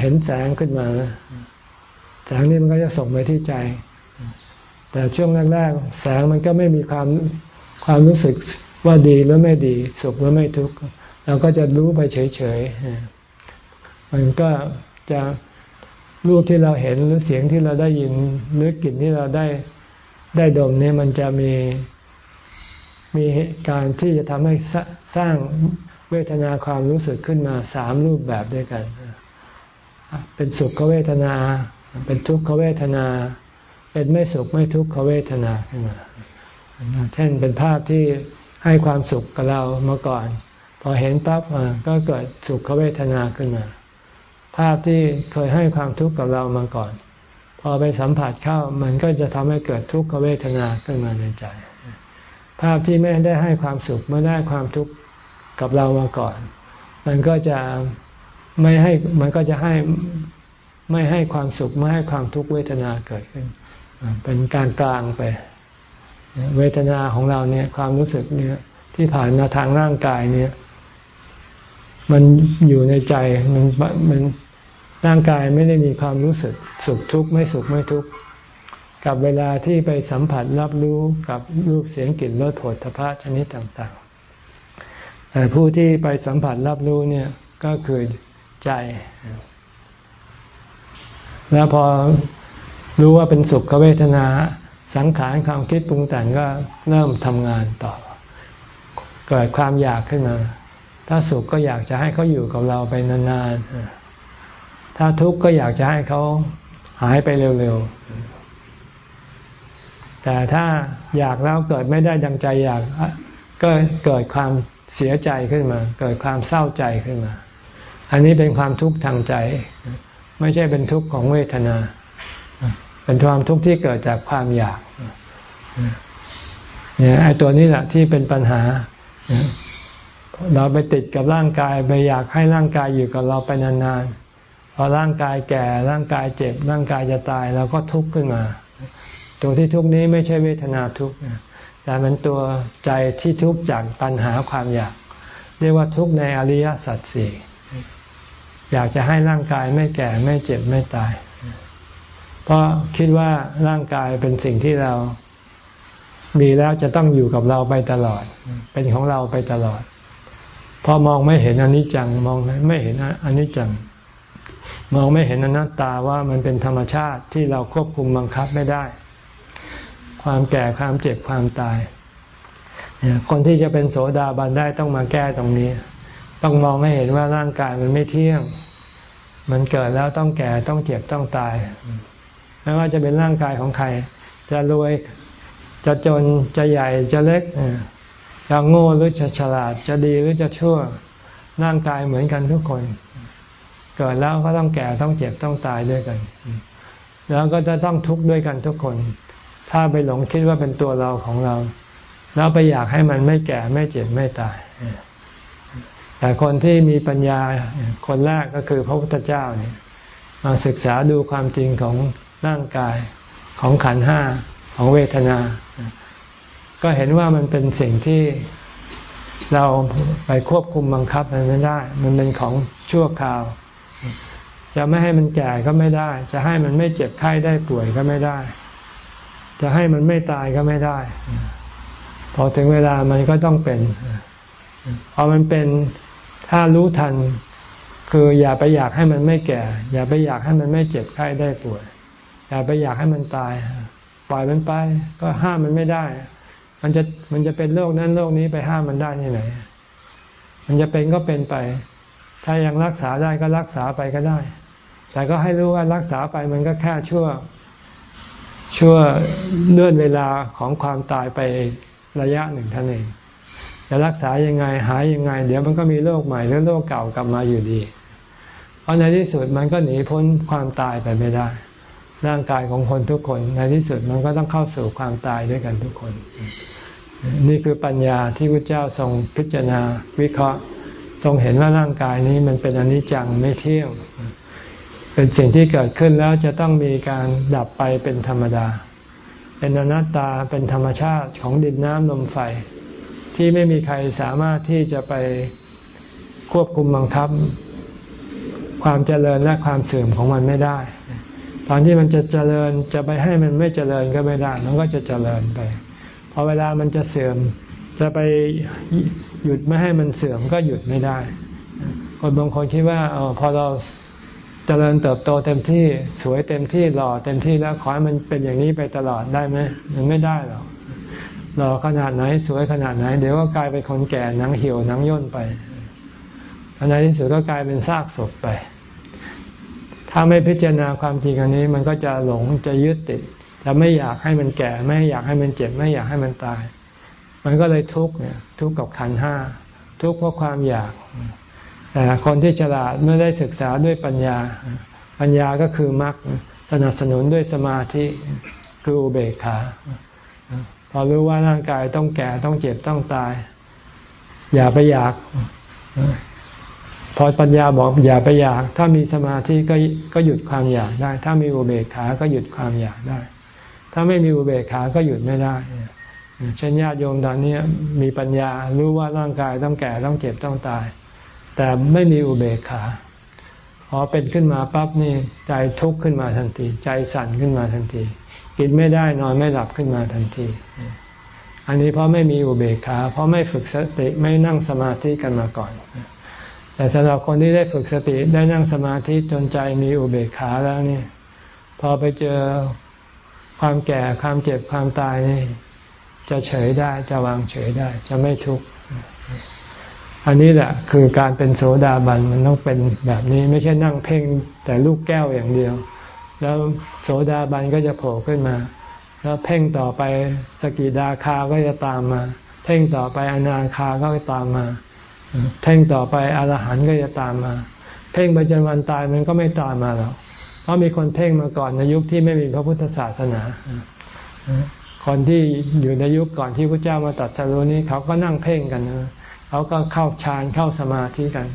เห็นแสงขึ้นมาแสงนี้มันก็จะส่งไปที่ใจ แต่ช่วงแรกๆแสงมันก็ไม่มีความความรู้สึกว่าดีหรือไม่ดี สุขหรือไม่ทุกข์เราก็จะรู้ไปเฉยๆมันก็จะรูปที่เราเห็นหรือเสียงที่เราได้ยินหรือกลิ่นที่เราได้ได้ดมเนี่ยมันจะมี มีการที่จะทำให้สร้างเวทนาความรู้สึกขึ้นมาสามรูปแบบด้วยกัน เป็นสุขเวทนา เป็นทุกขเวทนา เป็นไม่สุขไม่ทุกขเวทนาขึ้นมาเช่นเป็นภาพที่ให้ความสุขกับเรามาก่อน พอเห็นปั๊บก็เกิดสุขเวทนาขึ้นมา ภาพที่เคยให้ความทุกข์กับเรามาก่อน พอไปสัมผัสเข้ามันก็จะทำให้เกิดทุกขเวทนาขึ้นมาในใจ ภาพที่ไม่ได้ให้ความสุขไม่ได้ความทุกข์กับเรามาก่อน มันก็จะไม่ให้มันก็จะให้ไม่ให้ความสุขไม่ให้ความทุกข์เวทนาเกิดขึ้น เป็นการกลางไป เวทนาของเราเนี่ยความรู้สึกเนี่ยที่ผ่านมาทางร่างกายเนี่ย มันอยู่ในใจมันมันร่างกายไม่ได้มีความรู้สึกสุขทุกข์ไม่สุขไม่ทุกข์ กับเวลาที่ไปสัมผัสรับรู้กับรูปเสียงกลิ่นรสผลทพะชนิดต่างๆแต่ผู้ที่ไปสัมผัสรับรู้เนี่ยก็คือใจ แล้วพอรู้ว่าเป็นสุขเวทนาสังขารความคิดปรุงแต่งก็เริ่มทำงานต่อ เกิดความอยากขึ้นมา ถ้าสุขก็อยากจะให้เขาอยู่กับเราไปนานๆถ้าทุกข์ก็อยากจะให้เขาหายไปเร็วๆ แต่ถ้าอยากแล้วเกิดไม่ได้ดังใจอยากก็เกิดความเสียใจขึ้นมา เกิดความเศร้าใจขึ้นมา อันนี้เป็นความทุกข์ทางใจ ไม่ใช่เป็นทุกข์ของเวทนา เป็นความทุกข์ที่เกิดจากความอยากเนี่ยไอ้ตัวนี้แหละที่เป็นปัญหา เราไปติดกับร่างกายไปอยากให้ร่างกายอยู่กับเราไปนานๆพอร่างกายแก่ร่างกายเจ็บ ร่างกายจะตายเราก็ทุกข์ขึ้นมา ตัวที่ทุกข์นี้ไม่ใช่เวทนาทุกข์แต่มันตัวใจที่ทุกข์จากปัญหาความอยาก เรียกว่าทุกข์ในอริยสัจสี่อยากจะให้ร่างกายไม่แก่ไม่เจ็บไม่ตาย เพราะคิดว่าร่างกายเป็นสิ่งที่เรา มีแล้วจะต้องอยู่กับเราไปตลอด เป็นของเราไปตลอด พอมองไม่เห็นอนิจจังมองไม่เห็นอนิจจัง มองไม่เห็นอนัตตาว่ามันเป็นธรรมชาติที่เราควบคุมบังคับไม่ได้ ความแก่ความเจ็บความตายคนที่จะเป็นโสดาบันได้ต้องมาแก้ตรงนี้ ต้องมองให้เห็นว่าร่างกายมันไม่เที่ยง มันเกิดแล้วต้องแก่ต้องเจ็บต้องตาย ไม่ว่าจะเป็นร่างกายของใคร จะรวยจะจนจะใหญ่จะเล็กจะโง่หรือจะฉลาดจะดีหรือจะชั่วร่างกายเหมือนกันทุกคน เกิดแล้วก็ต้องแก่ต้องเจ็บต้องตายด้วยกัน แล้วก็จะต้องทุกข์ด้วยกันทุกคน ถ้าไปหลงคิดว่าเป็นตัวเราของเรา แล้วไปอยากให้มันไม่แก่ไม่เจ็บไม่ตาย แต่คนที่มีปัญญาคนแรกก็คือพระพุทธเจ้าเนี่ยมาศึกษาดูความจริงของร่างกายของขันห้าของเวทนา ก็เห็นว่ามันเป็นสิ่งที่เราไปควบคุมบังคับมันไม่ได้ มันเป็นของชั่วคราว จะไม่ให้มันแก่ก็ไม่ได้ จะให้มันไม่เจ็บไข้ได้ป่วยก็ไม่ได้ จะให้มันไม่ตายก็ไม่ได้ พอถึงเวลามันก็ต้องเป็น พอมันเป็นถ้ารู้ทัน คืออย่าไปอยากให้มันไม่แก่ อย่าไปอยากให้มันไม่เจ็บไข้ได้ป่วย อย่าไปอยากให้มันตาย ปล่อยมันไป ก็ห้ามมันไม่ได้ มันจะมันจะเป็นโรคนั้นโรคนี้ไปห้ามมันได้ที่ไหน มันจะเป็นก็เป็นไป ถ้ายังรักษาได้ก็รักษาไปก็ได้ แต่ก็ให้รู้ว่ารักษาไปมันก็แค่ชั่ว ชั่วเลื่อนเวลาของความตายไประยะหนึ่งท่านเองจะรักษายังไงหายยังไง เดี๋ยวมันก็มีโรคใหม่หรือโรคเก่ากลับมาอยู่ดี เพราะในที่สุดมันก็หนีพ้นความตายไปไม่ได้ ร่างกายของคนทุกคนในที่สุดมันก็ต้องเข้าสู่ความตายด้วยกันทุกคน นี่คือปัญญาที่พระเจ้าทรงพิจารณาวิเคราะห์ ทรงเห็นว่าร่างกายนี้มันเป็นอนิจจังไม่เที่ยง เป็นสิ่งที่เกิดขึ้นแล้วจะต้องมีการดับไปเป็นธรรมดา เป็นอนัตตาเป็นธรรมชาติของดินน้ำลมไฟ ที่ไม่มีใครสามารถที่จะไปควบคุมบังคับ ความเจริญและความเสื่อมของมันไม่ได้ ตอนที่มันจะเจริญจะไปให้มันไม่เจริญก็ไม่ได้มันก็จะเจริญไปพอเวลามันจะเสื่อม จะไปหยุดไม่ให้มันเสื่อมก็หยุดไม่ได้ คนบางคนคิดว่าออพอเรา เจริญเติบโตเต็มที่สวยเต็มที่หล่อเต็มที่แล้วขอให้มันเป็นอย่างนี้ไปตลอดได้ไหมมันไม่ได้หรอกหล่อขนาดไหนสวยขนาดไหน เดี๋ยวก็กลายเป็นคนแก่หนังเหี่ยวหนังย่นไปในที่สุดก็กลายเป็นซากศพไป ถ้าไม่พิจารณาความจริงอันนี้ มันก็จะหลงจะยึดติดจะไม่อยากให้มันแก่ ไม่อยากให้มันเจ็บ ไม่อยากให้มันตาย มันก็เลยทุกข์เนี่ย ทุกข์กับขันห้าทุกข์เพราะความอยาก คนที่ฉลาดเมื่อได้ศึกษาด้วยปัญญา ปัญญาก็คือมรรคสนับสนุนด้วยสมาธิคืออุเบกขาพอรู้ว่าร่างกายต้องแก่ต้องเจ็บต้องตาย อย่าไปอยาก พอปัญญาบอกอย่าไปอยาก ถ้ามีสมาธิก็ก็หยุดความอยากได้ ถ้ามีอุเบกขาก็หยุดความอยากได้ ถ้าไม่มีอุเบกขาก็หยุดไม่ได้เช่นญาติโยมตอนนี้มีปัญญารู้ว่าร่างกายต้องแก่ต้องเจ็บต้องตาย แต่ไม่มีอุเบกขาพอเป็นขึ้นมาปั๊บนี่ใจทุกข์ขึ้นมาทันที ใจสั่นขึ้นมาทันที กินไม่ได้นอนไม่หลับขึ้นมาทันที อันนี้เพราะไม่มีอุเบกขา เพราะไม่ฝึกสติไม่นั่งสมาธิกันมาก่อน แต่สำหรับคนที่ได้ฝึกสติได้นั่งสมาธิจนใจมีอุเบกขาแล้วนี่พอไปเจอความแก่ความเจ็บความตายนี่จะเฉยได้จะวางเฉยได้ จะไม่ทุกข์ อันนี้แหละคือการเป็นโสดาบันมันต้องเป็นแบบนี้ไม่ใช่นั่งเพ่งแต่ลูกแก้วอย่างเดียว แล้วโสดาบันก็จะโผล่ขึ้นมา แล้วเพ่งต่อไปสกิดาคาก็จะตามมา เพ่งต่อไปอนาคาก็ตามมา เพ่งต่อไปอรหันต์ก็จะตามมา เพ่งไปจนวันตายมันก็ไม่ตามมาหรอกเพราะมีคนเพ่งมาก่อนในยุคที่ไม่มีพระพุทธศาสนาคนที่อยู่ในยุคก่อนที่พระเจ้ามาตัดสรุนี้เขาก็นั่งเพ่งกันนะ เขาก็เข้าฌานเข้าสมาธิกัน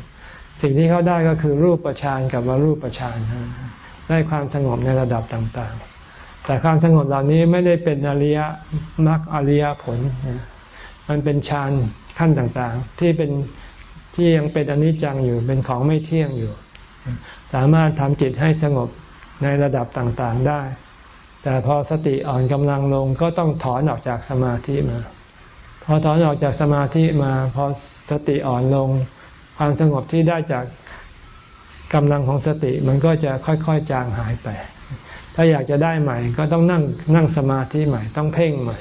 สิ่งที่เขาได้ก็คือรูปประชานกับวรูปประชานได้ความสงบในระดับต่างๆ แต่ความสงบเหล่านี้ไม่ได้เป็นอริยมรรคอริยผล มันเป็นฌานขั้นต่างๆ ที่เป็นที่ยังเป็นอนิจจังอยู่เป็นของไม่เที่ยงอยู่ สามารถทำจิตให้สงบในระดับต่างๆได้ แต่พอสติอ่อนกำลังลงก็ต้องถอนออกจากสมาธิมา พอถอนออกจากสมาธิมาพอสติอ่อนลง ความสงบที่ได้จากกำลังของสติมันก็จะค่อยๆจางหายไป ถ้าอยากจะได้ใหม่ ก็ต้องนั่งนั่งสมาธิใหม่ ต้องเพ่งใหม่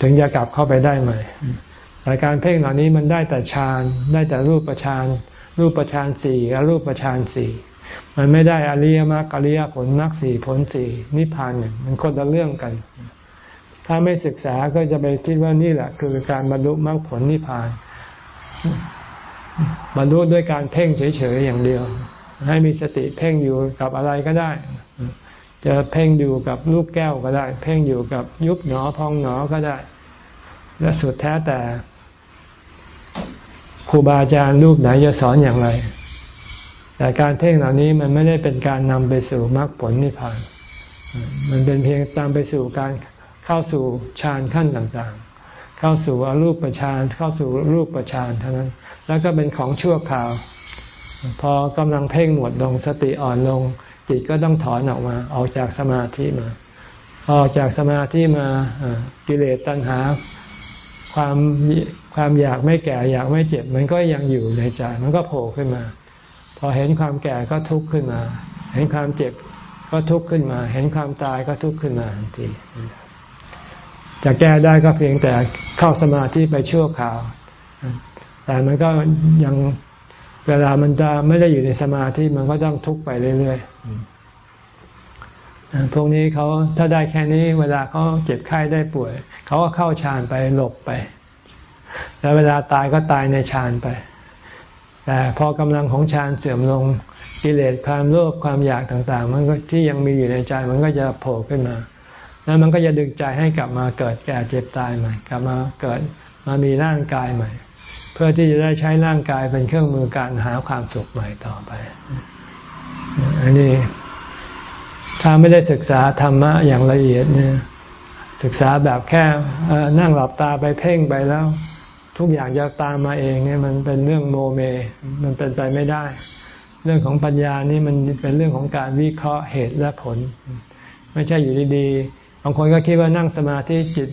ถึงจะกลับเข้าไปได้ใหม่แต่การเพ่งเหล่านี้มันได้แต่ฌานได้แต่รูปฌานรูปฌานสี่และรูปฌานสี่มันไม่ได้อริยมรรคอริยผลมรรคสี่ผลสี่นิพพานหนึ่งมันคนละเรื่องกัน ถ้าไม่ศึกษาก็จะไปคิดว่านี่แหละ คือการบรรลุมรรคผลนิพพาน บรรลุด้วยการเพ่งเฉยๆอย่างเดียว ให้มีสติเพ่งอยู่กับอะไรก็ได้ จะเพ่งอยู่กับลูกแก้วก็ได้ เพ่งอยู่กับยุบหนอพองหนอก็ได้ และสุดแท้แต่ครูบาอาจารย์รูปไหนจะสอนอย่างไร แต่การเพ่งเหล่านี้มันไม่ได้เป็นการนำไปสู่มรรคผลนิพพาน มันเป็นเพียงตามไปสู่การ เข้าสู่ฌานขั้นต่างๆ เข้าสู่อรูปฌานเข้าสู่รูปฌานเท่านั้น แล้วก็เป็นของชั่วคราว พอกำลังเพ่งหมดลงสติอ่อนลง จิตก็ต้องถอนออกมาออกจากสมาธิมา ออกจากสมาธิมากิเลสตัณหา ความความอยากไม่แก่อยากไม่เจ็บ มันก็ยังอยู่ในใจมันก็โผล่ขึ้นมา พอเห็นความแก่ก็ทุกข์ขึ้นมา เห็นความเจ็บก็ทุกข์ขึ้นมา เห็นความตายก็ทุกข์ขึ้นมาทันที จะแก้ได้ก็เพียงแต่เข้าสมาธิไปชั่วคราว แต่มันก็ยังเวลามันจะไม่ได้อยู่ในสมาธิมันก็ต้องทุกข์ไปเรื่อยๆพวกนี้เขาถ้าได้แค่นี้ เวลาเขาเจ็บไข้ได้ป่วย เขาก็เข้าฌานไปหลบไป แล้วเวลาตายก็ตายในฌานไป แต่พอกำลังของฌานเสื่อมลงกิเลสความโลภความอยากต่าง ๆ มันก็ที่ยังมีอยู่ในใจมันก็จะโผล่ขึ้นมา แล้วมันก็จะดึงใจให้กลับมาเกิดแก่เจ็บตายใหม่ กลับมาเกิดมามีร่างกายใหม่ เพื่อที่จะได้ใช้ร่างกายเป็นเครื่องมือการหาความสุขใหม่ต่อไป อันนี้ถ้าไม่ได้ศึกษาธรรมะอย่างละเอียดเนี่ยศึกษาแบบแค่นั่งหลับตาไปเพ่งไปแล้ว ทุกอย่างจะตามมาเองเนี่ยมันเป็นเรื่องโมเม มันเป็นไปไม่ได้ เรื่องของปัญญานี่มันเป็นเรื่องของการวิเคราะห์เหตุและผล ไม่ใช่อยู่ดี บางคนก็คิดว่านั่งสมาธิจิต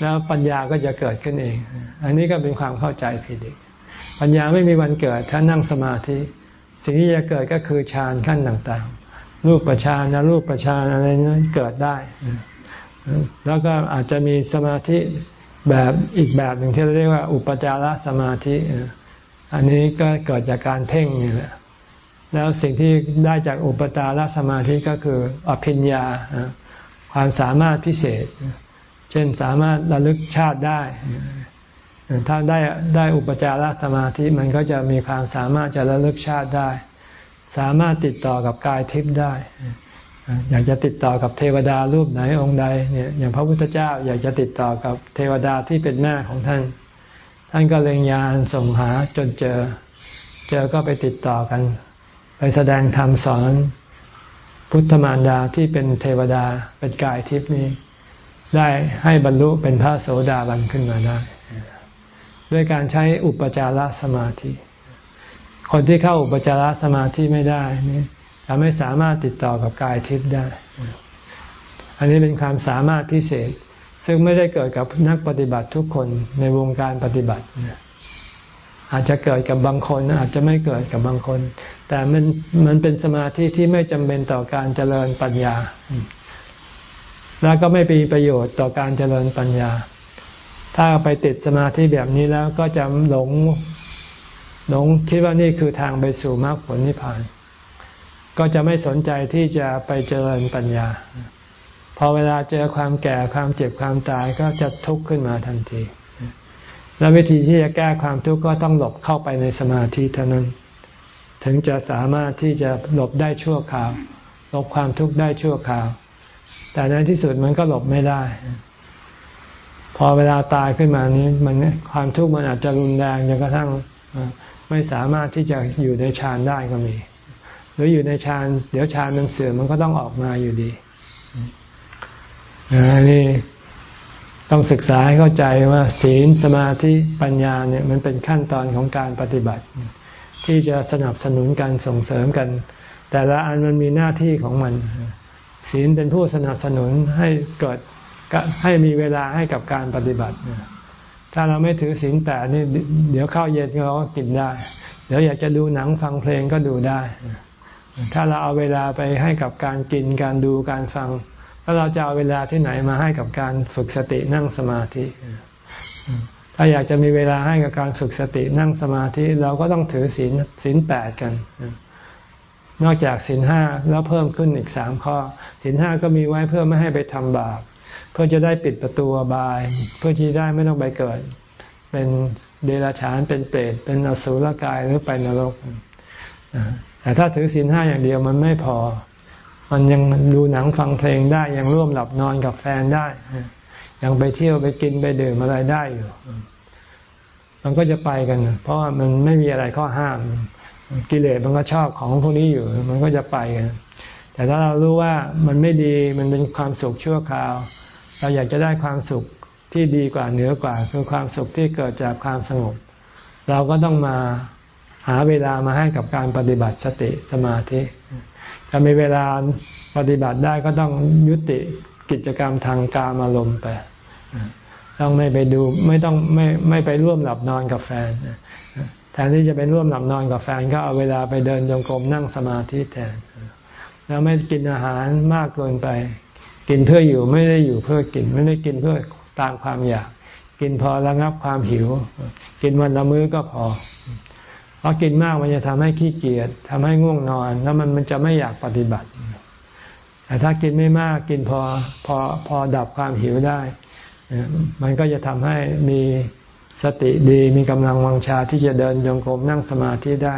แล้วปัญญาก็จะเกิดขึ้นเอง อันนี้ก็เป็นความเข้าใจผิดอีกปัญญาไม่มีวันเกิด ถ้านั่งสมาธิ สิ่งที่จะเกิดก็คือฌานขั้นต่างๆ รูปประชานนะรูปประชานอะไรนั้นเกิดได้ แล้วก็อาจจะมีสมาธิแบบอีกแบบหนึ่งที่เราเรียกว่า อุปจารสมาธิ อันนี้ก็เกิดจากการเพ่งนี่แหละ แล้วสิ่งที่ได้จากอุปตารสมาธิก็คืออภิญญา ความสามารถพิเศษ เช่นสามารถระลึกชาติได้ถ้าได้ได้อุปจารสมาธิมันก็จะมีความสามารถจะระลึกชาติได้ สามารถติดต่อกับกายทิพย์ได้ อยากจะติดต่อกับเทวดารูปไหนองค์ใดเนี่ยอย่างพระพุทธเจ้าอยากจะติดต่อกับเทวดาที่เป็นแม่ของท่าน ท่านก็เล็งยานส่งหาจนเจอ เจอก็ไปติดต่อกัน ไปแสดงธรรมสอน พุทธมารดาที่เป็นเทวดาเป็นกายทิพย์นี้ ได้ให้บรรลุเป็นพระโสดาบันขึ้นมาได้ ด้วยการใช้อุปจารสมาธิ คนที่เข้าอุปจารสมาธิไม่ได้นี่จะไม่สามารถติดต่อกับกายทิพย์ได้ อันนี้เป็นความสามารถพิเศษ ซึ่งไม่ได้เกิดกับนักปฏิบัติทุกคนในวงการปฏิบัติ อาจจะเกิดกับบางคน อาจจะไม่เกิดกับบางคน แต่มันมันเป็นสมาธิที่ไม่จำเป็นต่อการเจริญปัญญา แล้วก็ไม่มีประโยชน์ต่อการเจริญปัญญา ถ้าไปติดสมาธิแบบนี้แล้วก็จะหลงหลงคิดว่านี่คือทางไปสู่มรรคผลนิพพาน ก็จะไม่สนใจที่จะไปเจริญปัญญา พอเวลาเจอความแก่ความเจ็บความตายก็จะทุกข์ขึ้นมาทันที และวิธีที่จะแก้ความทุกข์ก็ต้องหลบเข้าไปในสมาธิเท่านั้น ถึงจะสามารถที่จะหลบได้ชั่วคราว หลบความทุกข์ได้ชั่วคราว แต่ในที่สุดมันก็หลบไม่ได้ พอเวลาตายขึ้นมานี้มันความทุกข์มันอาจจะรุนแรงจนกระทั่งไม่สามารถที่จะอยู่ในฌานได้ก็มี หรืออยู่ในฌานเดี๋ยวฌานมันเสื่อมมันก็ต้องออกมาอยู่ดีอันนี้ ต้องศึกษาให้เข้าใจว่าศีลสมาธิปัญญาเนี่ยมันเป็นขั้นตอนของการปฏิบัติ ที่จะสนับสนุนการส่งเสริมกัน แต่ละอันมันมีหน้าที่ของมัน ศีลเป็นผู้สนับสนุนให้เกิดให้มีเวลาให้กับการปฏิบัติ ถ้าเราไม่ถือศีลแปดนี่เดี๋ยวเข้าเย็นเราก็กินได้ เดี๋ยวอยากจะดูหนังฟังเพลงก็ดูได้ ถ้าเราเอาเวลาไปให้กับการกินการดูการฟัง แล้วเราจะเอาเวลาที่ไหนมาให้กับการฝึกสตินั่งสมาธิ ถ้าอยากจะมีเวลาให้กับการฝึกสตินั่งสมาธิเราก็ต้องถือศีลศีลแปดกัน นอกจากศีลห้าแล้วเพิ่มขึ้นอีกสามข้อศีลห้าก็มีไว้เพื่อไม่ให้ไปทำบาปเพื่อจะได้ปิดประตูบาย เพื่อที่ได้ไม่ต้องไปเกิด เป็นเดรัจฉานเป็นเปรตเป็นอสุรกายหรือไปนรกแต่ถ้าถือศีลห้าอย่างเดียวมันไม่พอ มันยังดูหนังฟังเพลงได้ ยังร่วมหลับนอนกับแฟนได้ ยังไปเที่ยวไปกินไปดื่มอะไรได้อยู่ มันก็จะไปกัน เพราะว่ามันไม่มีอะไรข้อห้าม กิเลสมันก็ชอบของพวกนี้อยู่ มันก็จะไปกัน แต่ถ้าเรารู้ว่ามันไม่ดีมันเป็นความสุขชั่วคราว เราอยากจะได้ความสุขที่ดีกว่าเหนือกว่า คือความสุขที่เกิดจากความสงบ เราก็ต้องมาหาเวลามาให้กับการปฏิบัติสติสมาธิ จะมีเวลาปฏิบัติได้ก็ต้องยุติกิจกรรมทางกามอารมณ์ไป ต้องไม่ไปดูไม่ต้องไม่ไม่ไปร่วมหลับนอนกับแฟนแทนที่จะไปร่วมหลับนอนกับแฟนก็เอาเวลาไปเดินจงกรมนั่งสมาธิแทน แล้วไม่กินอาหารมากเกินไป กินเพื่ออยู่ไม่ได้อยู่เพื่อกิน ไม่ได้กินเพื่อตามความอยาก กินพอระงับความหิว กินวันละมื้อก็พอ พราะกินมากมันจะทำให้ขี้เกียจทำให้ง่วงนอน แล้วมันมันจะไม่อยากปฏิบัติ แต่ถ้ากินไม่มากกินพอพอพอดับความหิวได้ มันก็จะทำให้มีสติดีมีกำลังวังชาที่จะเดินจงกรมนั่งสมาธิได้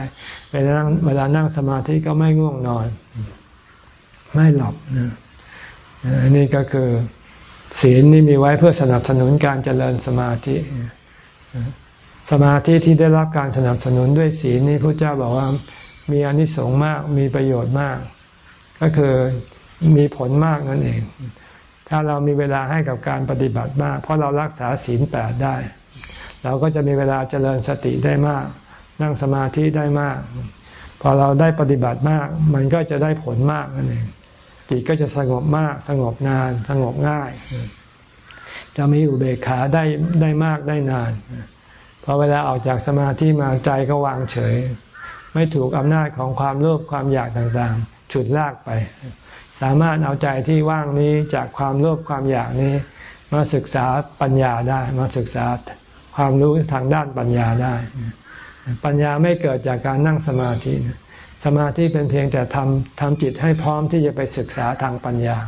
เวลานั่งเวลานั่งสมาธิก็ไม่ง่วงนอน ไม่หลับนะอันนี้ก็คือศีลนี่มีไว้เพื่อสนับสนุนการเจริญสมาธิ สมาธิที่ได้รับการสนับสนุนด้วยศีลนี้พระเจ้าบอกว่ามีอนิสงส์มากมีประโยชน์มาก ก็คือมีผลมากนั่นเอง ถ้าเรามีเวลาให้กับการปฏิบัติมาก เพราะเรารักษาศีลแปดได้ เราก็จะมีเวลาเจริญสติได้มาก นั่งสมาธิได้มาก พอเราได้ปฏิบัติมาก มันก็จะได้ผลมากนั่นเองจิตก็จะสงบมาก สงบนาน สงบง่าย จะมีอุเบกขาได้ได้มากได้นาน พอเวลาออกจากสมาธิมาใจก็วางเฉย ไม่ถูกอำนาจของความโลภความอยากต่างๆ ฉุดลากไป สามารถเอาใจที่ว่างนี้จากความโลภความอยากนี้ มาศึกษาปัญญาได้มาศึกษาความรู้ทางด้านปัญญาได้ ปัญญาไม่เกิดจากการนั่งสมาธิสมาธิเป็นเพียงแต่ทำทำจิตให้พร้อมที่จะไปศึกษาทางปัญญา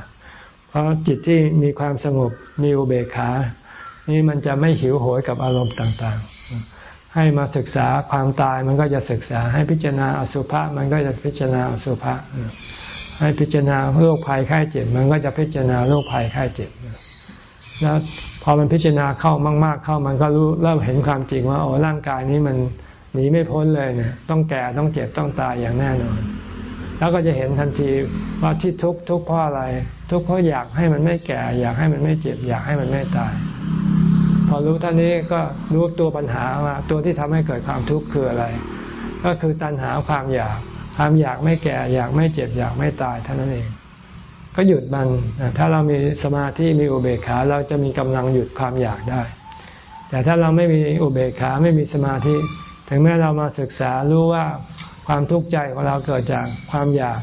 เพราะจิตที่มีความสงบมีอุเบกขา นี่มันจะไม่หิวโหยกับอารมณ์ต่างๆ ให้มาศึกษาความตายมันก็จะศึกษา ให้พิจารณาอสุภะมันก็จะพิจารณาอสุภะให้พิจารณาโรคภัยไข้เจ็บ มันก็จะพิจารณาโรคภัยไข้เจ็บแล้วพอมันพิจารณาเข้ามาก ๆ เข้ามันก็รู้เริ่มเห็นความจริงว่าโอ้ร่างกายนี้มันหนีไม่พ้นเลยเนี่ยต้องแก่ต้องเจ็บต้องตายอย่างแน่นอน แล้วก็จะเห็นทันทีว่าที่ทุกข์ทุกข์เพราะอะไร ทุกข์เพราะอยากให้มันไม่แก่ อยากให้มันไม่เจ็บ อยากให้มันไม่ตาย พอรู้ท่านี้ก็รู้ตัวปัญหาว่าตัวที่ทำให้เกิดความทุกข์คืออะไร ก็คือตัณหาความอยาก ความอยากไม่แก่ อยากไม่เจ็บอยากไม่ตายเท่านั้นเอง ก็หยุดมันถ้าเรามีสมาธิมีอุเบกขาเราจะมีกำลังหยุดความอยากได้ แต่ถ้าเราไม่มีอุเบกขาไม่มีสมาธิ ถึงแม้เรามาศึกษารู้ว่าความทุกข์ใจของเราเกิดจากความอยาก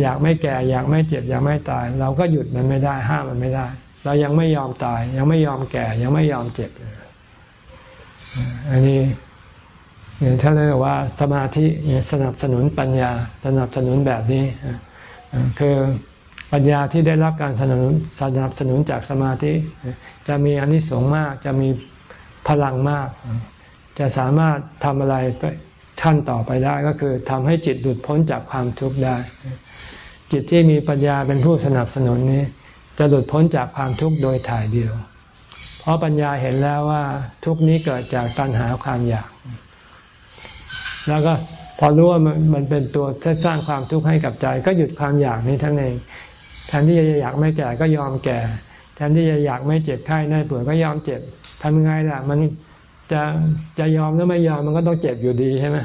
อยากไม่แก่ อยากไม่เจ็บ อยากไม่ตาย เราก็หยุดมันไม่ได้ ห้ามมันไม่ได้ เรายังไม่ยอมตาย ยังไม่ยอมแก่ ยังไม่ยอมเจ็บ อันนี้เนี่ยถ้าเรียกว่าสมาธิสนับสนุนปัญญา สนับสนุนแบบนี้ คือปัญญาที่ได้รับการสนับสนุนสนับสนุนจากสมาธิ จะมีอนิสงส์มาก จะมีพลังมาก จะสามารถทำอะไรท่านต่อไปได้ก็คือทำให้จิตหลุดพ้นจากความทุกข์ได้ จิตที่มีปัญญาเป็นผู้สนับสนุนนี้ จะหลุดพ้นจากความทุกข์โดยถ่ายเดียว เพราะปัญญาเห็นแล้วว่าทุกนี้เกิดจากตัณหาความอยาก แล้วก็พอรู้ว่ามันมันเป็นตัวสร้างความทุกข์ให้กับใจ ก็หยุดความอยากนี้ทั้งเองแทนที่จะอยากไม่แก่ก็ยอมแก่ แทนที่จะอยากไม่เจ็บไข้ได้ป่วยก็ยอมเจ็บทำยังไงล่ะ มันจะจะยอมหรือไม่ยอมมันก็ต้องเจ็บอยู่ดีใช่ไหม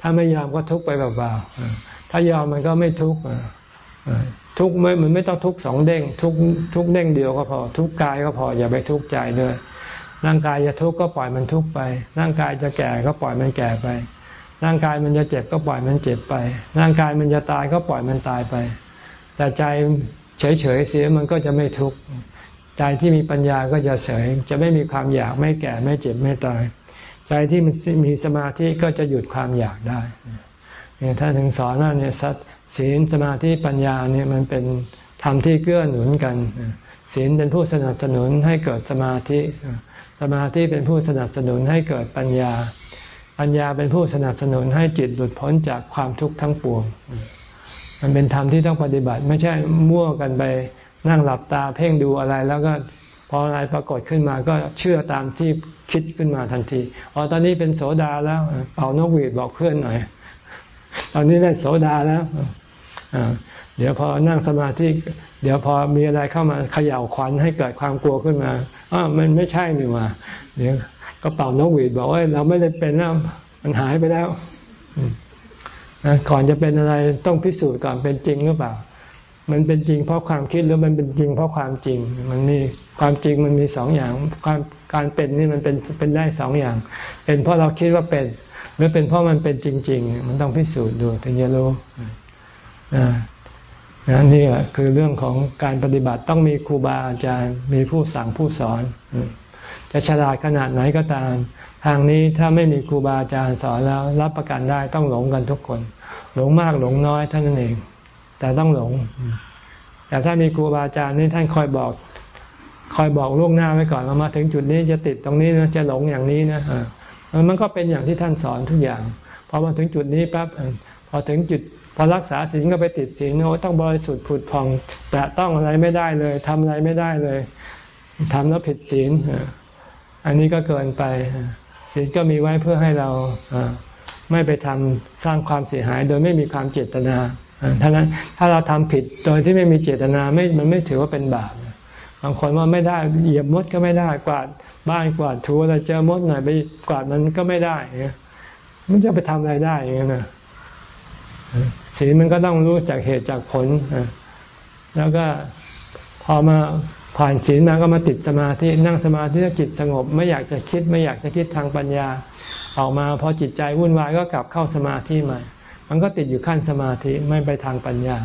ถ้าไม่ยอมก็ทุกข์ไปเปล่าๆถ้ายอมมันก็ไม่ทุกข์ ทุกไม่มันไม่ต้องทุกสองเด้งทุกทุกเด้งเดียวก็พอ ทุกกายก็พออย่าไปทุกใจด้วย ร่างกายจะทุกข์ก็ปล่อยมันทุกข์ไป ร่างกายจะแก่ก็ปล่อยมันแก่ไป ร่างกายมันจะเจ็บก็ปล่อยมันเจ็บไป ร่างกายมันจะตายก็ปล่อยมันตายไป แต่ใจเฉยๆเสียมันก็จะไม่ทุกข์ใจที่มีปัญญาก็จะเฉยจะไม่มีความอยากไม่แก่ไม่เจ็บไม่ตาย ใจที่มันมีสมาธิก็จะหยุดความอยากได้เนี่ยท่านถึงสอนว่าเนี่ยสั ศีลสมาธิปัญญาเนี่ยมันเป็นธรรมที่เกื้อหนุนกัน ศีลเป็นผู้สนับสนุนให้เกิดสมาธิ สมาธิเป็นผู้สนับสนุนให้เกิดปัญญา ปัญญาเป็นผู้สนับสนุนให้จิตหลุดพ้นจากความทุกข์ทั้งปวง มันเป็นธรรมที่ต้องปฏิบัติ ไม่ใช่มั่วกันไปนั่งหลับตาเพ่งดูอะไรแล้วก็พออะไรปรากฏขึ้นมาก็เชื่อตามที่คิดขึ้นมาทันที อ๋อ ตอนนี้เป็นโสดาแล้วเป่านกหวีดบอกเพื่อนหน่อย ตอนนี้ได้โสดาแล้ว เดี๋ยวพอนั่งสมาธิเดี๋ยวพอมีอะไรเข้ามาเขย่าขวัญให้เกิดความกลัวขึ้นมาอ๋อมันไม่ใช่นี่ว่าเดี๋ยวก็เป่านกหวีดบอกว่าเราไม่ได้เป็นแล้วมันหายไปแล้วก่อนจะเป็นอะไรต้องพิสูจน์ก่อนเป็นจริงหรือเปล่า มันเป็นจริงเพราะความคิดหรือมันเป็นจริงเพราะความจริง มันมีความจริงมันมีสองอย่างความการเป็นนี่มันเป็นเป็นได้สองอย่าง เป็นเพราะเราคิดว่าเป็น หรือเป็นเพราะมันเป็นจริง ๆ มันต้องพิสูจน์ดูถึงจะรู้ นะนี่คือเรื่องของการปฏิบัติต้องมีครูบาอาจารย์ มีผู้สั่งผู้สอน จะฉลาดขนาดไหนก็ตาม ทางนี้ถ้าไม่มีครูบาอาจารย์สอนแล้ว รับประกันได้ต้องหลงกันทุกคน หลงมากหลงน้อยท่านั้นเอง แต่ต้องหลง แต่ถ้ามีครูบาอาจารย์นี่ท่านคอยบอก คอยบอกล่วงหน้าไว้ก่อนว่ามาถึงจุดนี้จะติดตรงนี้นะจะหลงอย่างนี้นะมันก็เป็นอย่างที่ท่านสอนทุกอย่างพอมาถึงจุดนี้ปั๊บพอถึงจุด พอรักษาศีลก็ไปติดศีลโอ้ต้องบริสุทธิ์ผุดพอง แต่ต้องอะไรไม่ได้เลยทำอะไรไม่ได้เลยทำแล้วผิดศีลอันนี้ก็เกินไปศีลก็มีไว้เพื่อให้เราไม่ไปทำสร้างความเสียหาย โดยไม่มีความเจตนาท่านั้นถ้าเราทำผิดโดยที่ไม่มีเจตนาไม่มันไม่ถือว่าเป็นบาปบางคนว่าไม่ได้เหยียบมดก็ไม่ได้กวาดบ้านกวาดถูอะไรเจอมดหน่อยไปกวาดมันก็ไม่ได้มันจะไปทำอะไรได้อย่างนี้นะ ศีลมันก็ต้องรู้จากเหตุจากผล แล้วก็พอมาผ่านศีลมาก็มาติดสมาธินั่งสมาธิจิตสงบ ไม่อยากจะคิด ไม่อยากจะคิดทางปัญญา ออกมาพอจิตใจวุ่นวายก็กลับเข้าสมาธิใหม่มันก็ติดอยู่ขั้นสมาธิไม่ไปทางปัญญา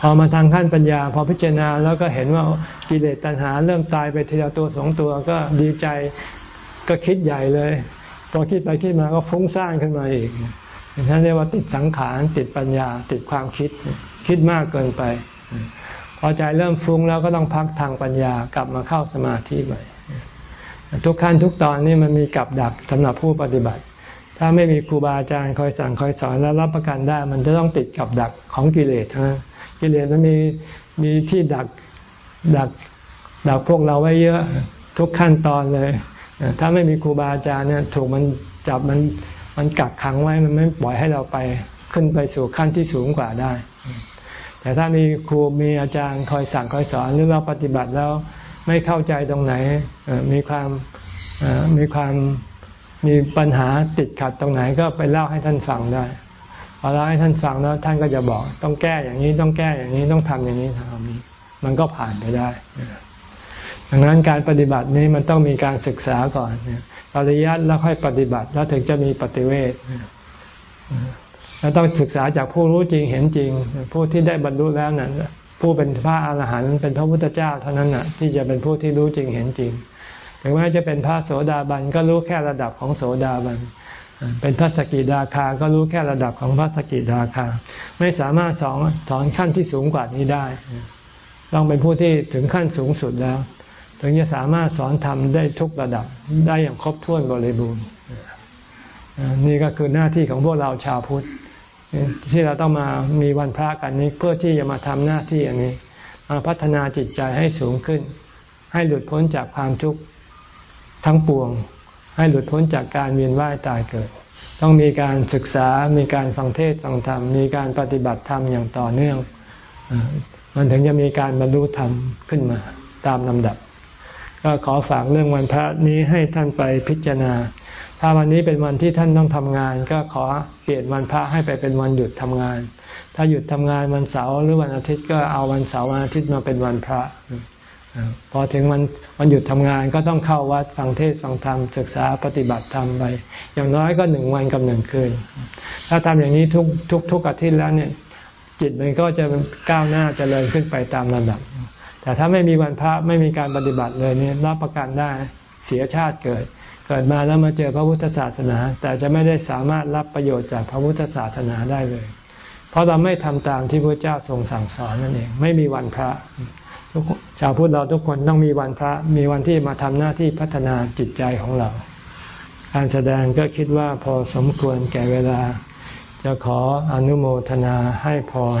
พอมาทางขั้นปัญญา พอพิจารณาแล้วก็เห็นว่ากิเลสตัณหาเริ่มตายไปทีละตัวสองตัวก็ดีใจก็คิดใหญ่เลยพอคิดไปคิดมาก็ฟุ้งซ่านขึ้นมาอีก ท่านเรียกว่าติดสังขารติดปัญญา ติดความคิดคิดมากเกินไป พอใจเริ่มฟุ้งแล้วก็ต้องพักทางปัญญากลับมาเข้าสมาธิใหม่ทุกขั้นทุกตอนนี่มันมีกับดักสำหรับผู้ปฏิบัติ ถ้าไม่มีครูบาอาจารย์คอยสั่งคอยสอนแล้วรับประกันได้ มันจะต้องติดกับดักของกิเลสนั้นกิเลสมันมีมีที่ดักดักดักพวกเราไว้เยอะทุกขั้นตอนเลย ถ้าไม่มีครูบาอาจารย์เนี่ยถูกมันจับมัน มันกักขังไว้มันไม่ปล่อยให้เราไปขึ้นไปสู่ขั้นที่สูงกว่าได้ แต่ถ้ามีครูมีอาจารย์คอยสั่งคอยสอนหรือเราปฏิบัติแล้วไม่เข้าใจตรงไหนมีความมีความมีปัญหาติดขัดตรงไหนก็ไปเล่าให้ท่านฟังได้พอเล่าให้ท่านฟังแล้วท่านก็จะบอก ต้องแก้อย่างนี้ต้องแก้อย่างนี้ต้องทำอย่างนี้ทำอย่างนี้ มันก็ผ่านไปได้ดังนั้นการปฏิบัตินี้มันต้องมีการศึกษาก่อน ปริยัติแล้วค่อยปฏิบัติ แล้วถึงจะมีปฏิเวทแล้วต้องศึกษาจากผู้รู้จริงเห็นจริง ผู้ที่ได้บรรลุแล้วนั่นผู้เป็นพระอาหารหันต์เป็นพระพุทธเจ้าเท่านั้นน่ะ ที่จะเป็นผู้ที่รู้จริงเห็นจริงถึงแม้จะเป็นพระโสดาบันก็รู้แค่ระดับของโสดาบันเป็นพระสกิดาคา ก็รู้แค่ระดับของพระสกิดาคา ไม่สามารถสอนสอนขั้นที่สูงกว่านี้ได้ ต้องเป็นผู้ที่ถึงขั้นสูงสุดแล้ว ถึงจะสามารถสอนธรรมได้ทุกระดับได้อย่างครบถ้วนบริบูรณ์นี่ก็คือหน้าที่ของพวกเราชาวพุทธที่เราต้องมามีวันพระกันนี้เพื่อที่จะมาทำหน้าที่อันนี้มาพัฒนาจิตใจให้สูงขึ้น ให้หลุดพ้นจากความทุกข์ทั้งปวง ให้หลุดพ้นจากการเวียนว่ายตายเกิด ต้องมีการศึกษา มีการฟังเทศฟังธรรม มีการปฏิบัติธรรมอย่างต่อเนื่อง มันถึงจะมีการบรรลุธรรมขึ้นมาตามลำดับ ก็ขอฝากเรื่องวันพระนี้ให้ท่านไปพิจารณา ถ้าวันนี้เป็นวันที่ท่านต้องทำงาน ก็ขอเปลี่ยนวันพระให้ไปเป็นวันหยุดทำงาน ถ้าหยุดทำงานวันเสาร์หรือวันอาทิตย์ก็เอาวันเสาร์วันอาทิตย์มาเป็นวันพระพอถึงวันวันหยุดทำงานก็ต้องเข้าวัดฟังเทศฟังธรรมศึกษาปฏิบัติธรรมไป อย่างน้อยก็หนึ่งวันกับหนึ่งคืน ถ้าทำอย่างนี้ทุกทุกทุกอาทิตย์แล้วเนี่ย จิตมันก็จะก้าวหน้าจเจริญขึ้นไปตามระดับ แต่ถ้าไม่มีวันพระไม่มีการปฏิบัติเลยนี่รับประกันได้เสียชาติเกิด เกิดมาแล้วมาเจอพระพุทธศาสนา แต่จะไม่ได้สามารถรับประโยชน์จากพระพุทธศาสนาได้เลย เพราะเราไม่ทำตามที่พระเจ้าทรงสั่งสอนนั่นเอง ไม่มีวันพระชาวพุทธเราทุกคนต้องมีวันพระ มีวันที่มาทำหน้าที่พัฒนาจิตใจของเรา การแสดงก็คิดว่าพอสมควรแก่เวลา จะขออนุโมทนาให้พร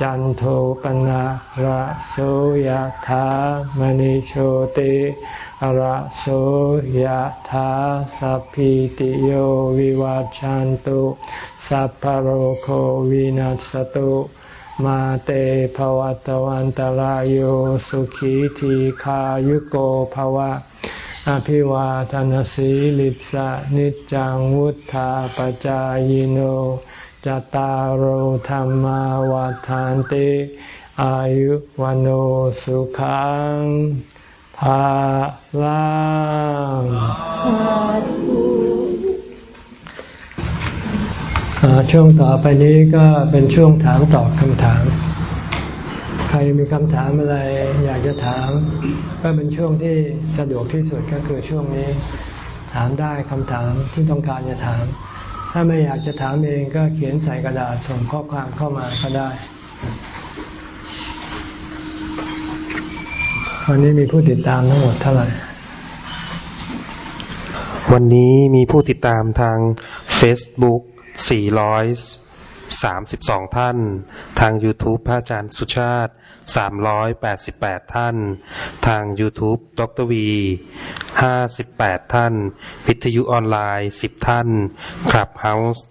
จันโทปนะระโสยธามณิโชติระโสยธาสัพพิติโยวิวัจจันตุสัพพโรโควินัสตุมาเตภวัตวันตารโยสุขีทีขายุโกภวะ อภิวาทานสีลิสะนิจังวุธาปจายโน จตารโธรรมวาทานติอายุวันโอสุขังภาลังช่วงต่อไปนี้ก็เป็นช่วงถามตอบคำถามครมีคำถามอะไรอยากจะถาม ก็เป็นช่วงที่สะดวกที่สุดก็คือช่วงนี้ ถามได้คำถามที่ต้องการจะถาม ถ้าไม่อยากจะถามเองก็เขียนใส่กระดาษส่งข้อความเข้ามาก็ได้ วันนี้มีผู้ติดตามทั้งหมดเท่าไหร่ วันนี้มีผู้ติดตามทาง Facebook 400 สามสิบสองท่าน ทาง YouTube พระอาจารย์สุชาติสามร้อยแปดสิบแปดท่าน ทาง YouTube ดรวีห้าสิบแปดท่าน วิทยุออนไลน์สิบท่านคลับเฮาส์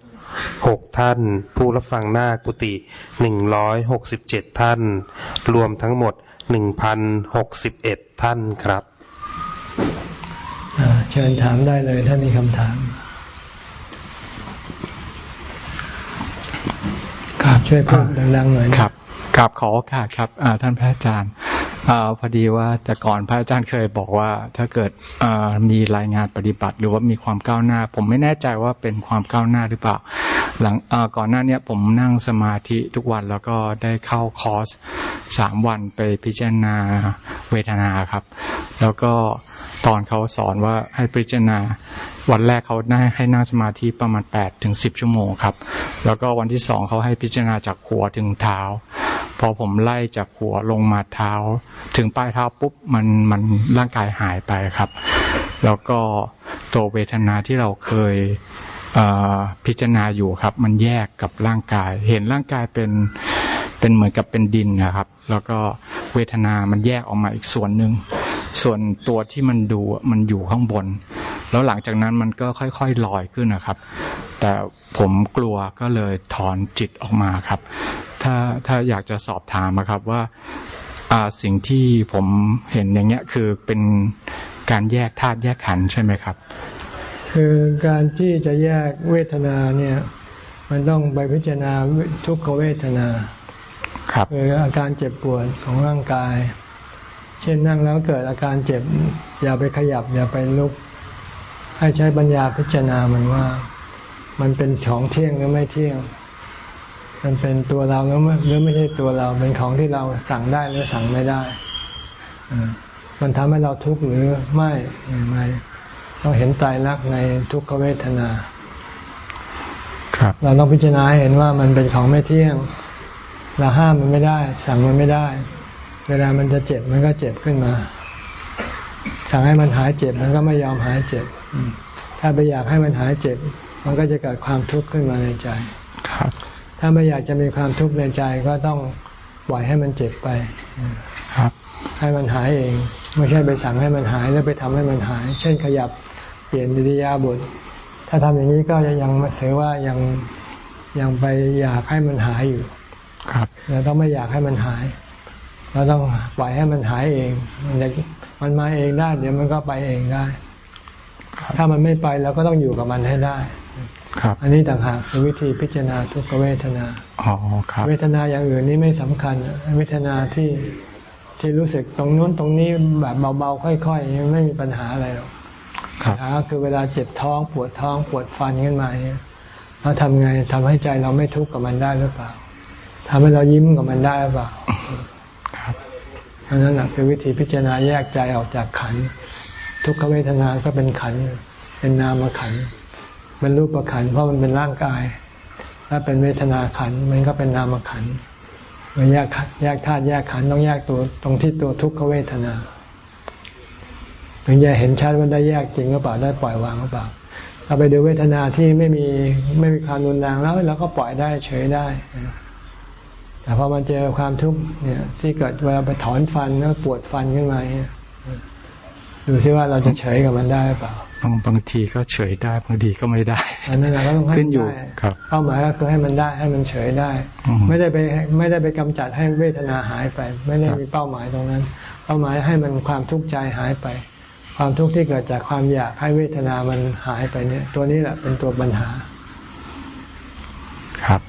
หกท่าน ผู้รับฟังหน้ากุฏิหนึ่งร้อยหกสิบเจ็ดท่าน รวมทั้งหมดหนึ่งพันหกสิบเอ็ดท่านครับเชิญถามได้เลยถ้ามีคำถามครับ ช่วยพูดดังๆหน่อยครับกราบขอโอกาสครับท่านพระอาจารย์ อพอดีว่าแต่ก่อนพระอาจารย์เคยบอกว่า ถ้าเกิดมีรายงานปฏิบัติ หรือว่ามีความก้าวหน้า ผมไม่แน่ใจว่าเป็นความก้าวหน้าหรือเปล่า หลังก่อนหน้านี้ผมนั่งสมาธิทุกวันแล้วก็ได้เข้าคอร์สสามวันไปพิจารณาเวทนาครับ แล้วก็ตอนเขาสอนว่าให้พิจารณา วันแรกเขาได้ให้นั่งสมาธิประมาณแปดถึงสิบชั่วโมงครับ แล้วก็วันที่สองเขาให้พิจารณาจากหัวถึงเท้า พอผมไล่จากหัวลงมาเท้า ถึงปลายเท้าปุ๊บมันมันร่างกายหายไปครับ แล้วก็ตัวเวทนาที่เราเคยพิจารณาอยู่ครับ มันแยกกับร่างกาย เห็นร่างกายเป็นเป็นเหมือนกับเป็นดินนะครับ แล้วก็เวทนามันแยกออกมาอีกส่วนหนึ่งส่วนตัวที่มันดูมันอยู่ข้างบน แล้วหลังจากนั้นมันก็ค่อยๆลอยขึ้นนะครับ แต่ผมกลัวก็เลยถอนจิตออกมาครับ ถ้าถ้าอยากจะสอบถามนะครับว่าสิ่งที่ผมเห็นอย่างเงี้ยคือเป็นการแยกธาตุแยกขันใช่ไหมครับ คือการที่จะแยกเวทนาเนี่ย มันต้องไปพิจารณาทุกขเวทนาครับคืออาการเจ็บปวดของร่างกาย เช่นนั่งแล้วเกิดอาการเจ็บ อย่าไปขยับ อย่าไปลุก ให้ใช้ปัญญาพิจารณามันว่า มันเป็นของเที่ยงหรือไม่เที่ยง มันเป็นตัวเราหรือไม่หรือไม่ใช่ตัวเราเป็นของที่เราสั่งได้หรือสั่งไม่ได้มันทำให้เราทุกข์หรือไม่อย่างไรต้องเห็นตายรักในทุกขเวทนาครับ เราต้องพิจารณาเห็นว่ามันเป็นของไม่เที่ยง เราห้ามมันไม่ได้ สั่งมันไม่ได้ เวลามันจะเจ็บมันก็เจ็บขึ้นมาสั่งให้มันหายเจ็บมันก็ไม่ยอมหายเจ็บ ถ้าไปอยากให้มันหายเจ็บ มันก็จะเกิดความทุกข์ขึ้นมาในใจ ครับ ถ้าไม่อยากจะมีความทุกข์ในใจก็ต้องปล่อยให้มันเจ็บไปครับ ให้มันหายเอง ไม่ใช่ไปสั่งให้มันหายแล้วไปทำให้มันหาย เช่นขยับเปลี่ยนดิยาบทถ้าทำอย่างนี้ก็ยังมาเสียว่ายังยังไปอยากให้มันหายอยู่ ครับเราต้องไม่อยากให้มันหายเราต้องปล่อยให้มันหายเอง มันจะมันมาเองได้ เดี๋ยวมันก็ไปเองได้ ถ้ามันไม่ไปเราก็ต้องอยู่กับมันให้ได้ ครับอันนี้ต่างหากคือวิธีพิจารณาทุกเวทนาอ๋อครับเวทนาอย่างอื่นนี่ไม่สำคัญเวทนาที่ที่รู้สึกตรงนู้นตรงนี้แบบเบาๆค่อยๆไม่มีปัญหาอะไรหรอกปัญหาคือเวลาเจ็บท้องปวดท้องปวดฟันขึ้นมาเนี่ยเราทำไงทำให้ใจเราไม่ทุกข์กับมันได้หรือเปล่าทำให้เรายิ้มกับมันได้หรือเปล่าอันนั้นคือวิธีพิจารณาแยกใจออกจากขันทุกขเวทนาก็เป็นขันเป็นนามขัน เป็นรูปประขันเพราะมันเป็นร่างกาย ถ้าเป็นเวทนาขันมันก็เป็นนามขันมันแยกแยกธาตุแยกขันต้องแยกตัวตรงที่ตัวทุกขเวทนาถึงจะเห็นชัดว่าได้แยกจริงหรือเปล่าได้ปล่อยวางหรือเปล่าเราไปดูเวทนาที่ไม่มีไม่มีความรุนแรงแล้วเราก็ปล่อยได้เฉยได้ แต่พอมันเจอความทุกข์เนี่ย ที่เกิดเวลาไปถอนฟันแล้วปวดฟันขึ้นมาเนี่ย ดูซิว่าเราจะเฉยกับมันได้เปล่าบางบางทีก็เฉยได้บางทีก็ไม่ได้อันนั้นเราก็ต้องขึ้นอยู่ครับเป้าหมายก็คือให้มันได้ให้มันเฉยได้ ไม่ได้ไปไม่ได้ไปกำจัดให้เวทนาหายไป ไม่ได้มีเป้าหมายตรงนั้น เป้าหมายให้มันความทุกข์ใจหายไป ความทุกข์ที่เกิดจากความอยากให้เวทนามันหายไปเนี่ย ตัวนี้แหละเป็นตัวปัญหา ครับ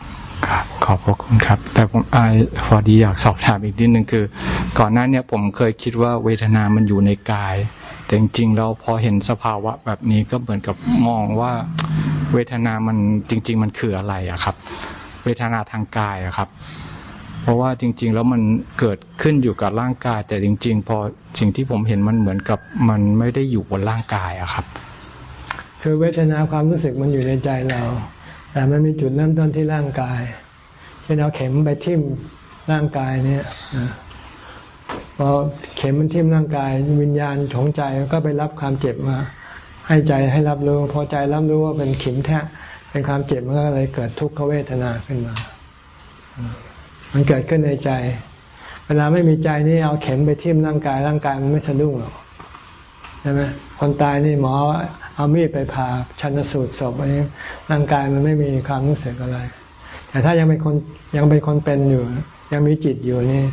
ครับขอบพระคุณครับ แต่ผมไอพอดีอยากสอบถามอีกนิดนึงคือ ก่อนหน้านี้ผมเคยคิดว่าเวทนามันอยู่ในกาย แต่จริงๆเราพอเห็นสภาวะแบบนี้ก็เหมือนกับมองว่าเวทนามันจริง ๆ มันคืออะไรอะครับ เวทนาทางกายอะครับ เพราะว่าจริง ๆ แล้วมันเกิดขึ้นอยู่กับร่างกาย แต่จริง ๆ พอสิ่งที่ผมเห็นมันเหมือนกับมันไม่ได้อยู่บนร่างกายอะครับ คือเวทนาความรู้สึกมันอยู่ในใจเรา แต่มันมีจุดเริ่มต้นที่ร่างกายเช่นเอาเข็มไปทิ่มร่างกายเนี่ย พอเข็มมันทิ่มร่างกาย วิญญาณของใจก็ไปรับความเจ็บมา ให้ใจให้รับรู้ พอใจรับรู้ว่าเป็นเข็มแทะเป็นความเจ็บมันก็เลยเกิดทุกขเวทนาขึ้นมา มันเกิดขึ้นในใจ เวลาไม่มีใจนี่เอาเข็มไปทิ่มร่างกาย ร่างกายมันไม่สะดุ้งหรอกใช่ไหมคนตายนี่หมอเอามีดไปผ่าชันสูตรศพอันนี้ร่างกายมันไม่มีความรู้สึกอะไร แต่ถ้ายังเป็นคนยังเป็นคนเป็นอยู่ ยังมีจิตอยู่นี่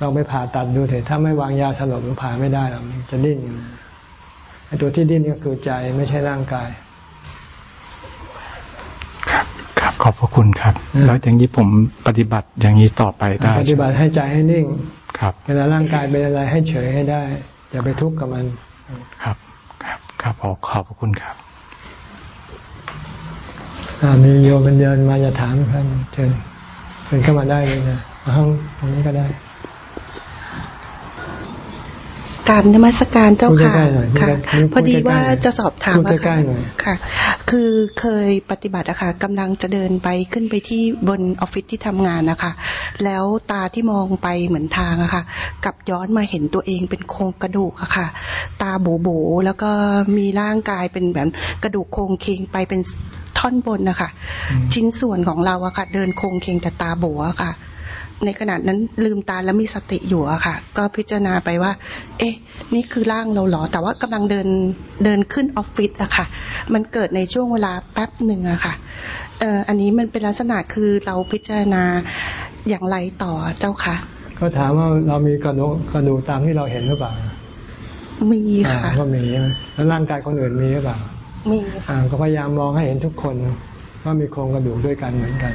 ลองไปผ่าตัดดูเถอะถ้าไม่วางยาสลบมันผ่าไม่ได้หรอกจะดิ้นอยู่ไอ้ตัวที่ดิ้นก็คือใจไม่ใช่ร่างกาย ครับครับขอบพระคุณครับ แล้วอย่างนี้ผมปฏิบัติอย่างนี้ต่อไปได้ปฏิบัติให้ใจให้นิ่ง ครับเวลาร่างกายเป็นอะไรให้เฉยให้ได้ อย่าไปทุกข์กับมัน ครับ ครับครับขอขอบพระคุณครับอ่ามีโยมเป็นเดินมาจะถามท่านเชิญเชิญเข้ามาได้เลยนะเอาห้องตรงนี้ก็ได้ กราบนมัสการเจ้าพูดค่ะใกล้ๆหน่อยค่ะพูดใกล้ๆพอดีว่าจะสอบถามพูดอะใกล้ค่ะๆหน่อยค่ะ คือเคยปฏิบัติอะค่ะกำลังจะเดินไปขึ้นไปที่บนออฟฟิศที่ทำงานนะคะ แล้วตาที่มองไปเหมือนทางอะค่ะกลับย้อนมาเห็นตัวเองเป็นโครงกระดูกอะค่ะ ตาโบโบแล้วก็มีร่างกายเป็นแบบกระดูกโครงเคงไปเป็นท่อนบนนะคะชิ้นส่วนของเราอะค่ะ เดินโครงเคงแต่ตาโบอะค่ะ ในขณะนั้นลืมตาแล้วมีสติอยู่อะค่ะ ก็พิจารณาไปว่า เอ๊ะ นี่คือร่างเราเหรอ แต่ว่ากำลังเดินเดินขึ้นออฟฟิศอะค่ะ มันเกิดในช่วงเวลาแป๊บหนึ่งอะค่ะเอ่ออันนี้มันเป็นลักษณะคือเราพิจารณาอย่างไรต่อเจ้าค่ะ ก็ถามว่าเรามีกระดูกกระดูกตามที่เราเห็นหรือเปล่า มีอ่าค่ะก็มีใช่ไหมแล้วร่างกายคนอื่นมีหรือเปล่า มีค่ะอ่าก็พยายามมองให้เห็นทุกคนว่ามีโครงกระดูกด้วยกันเหมือนกัน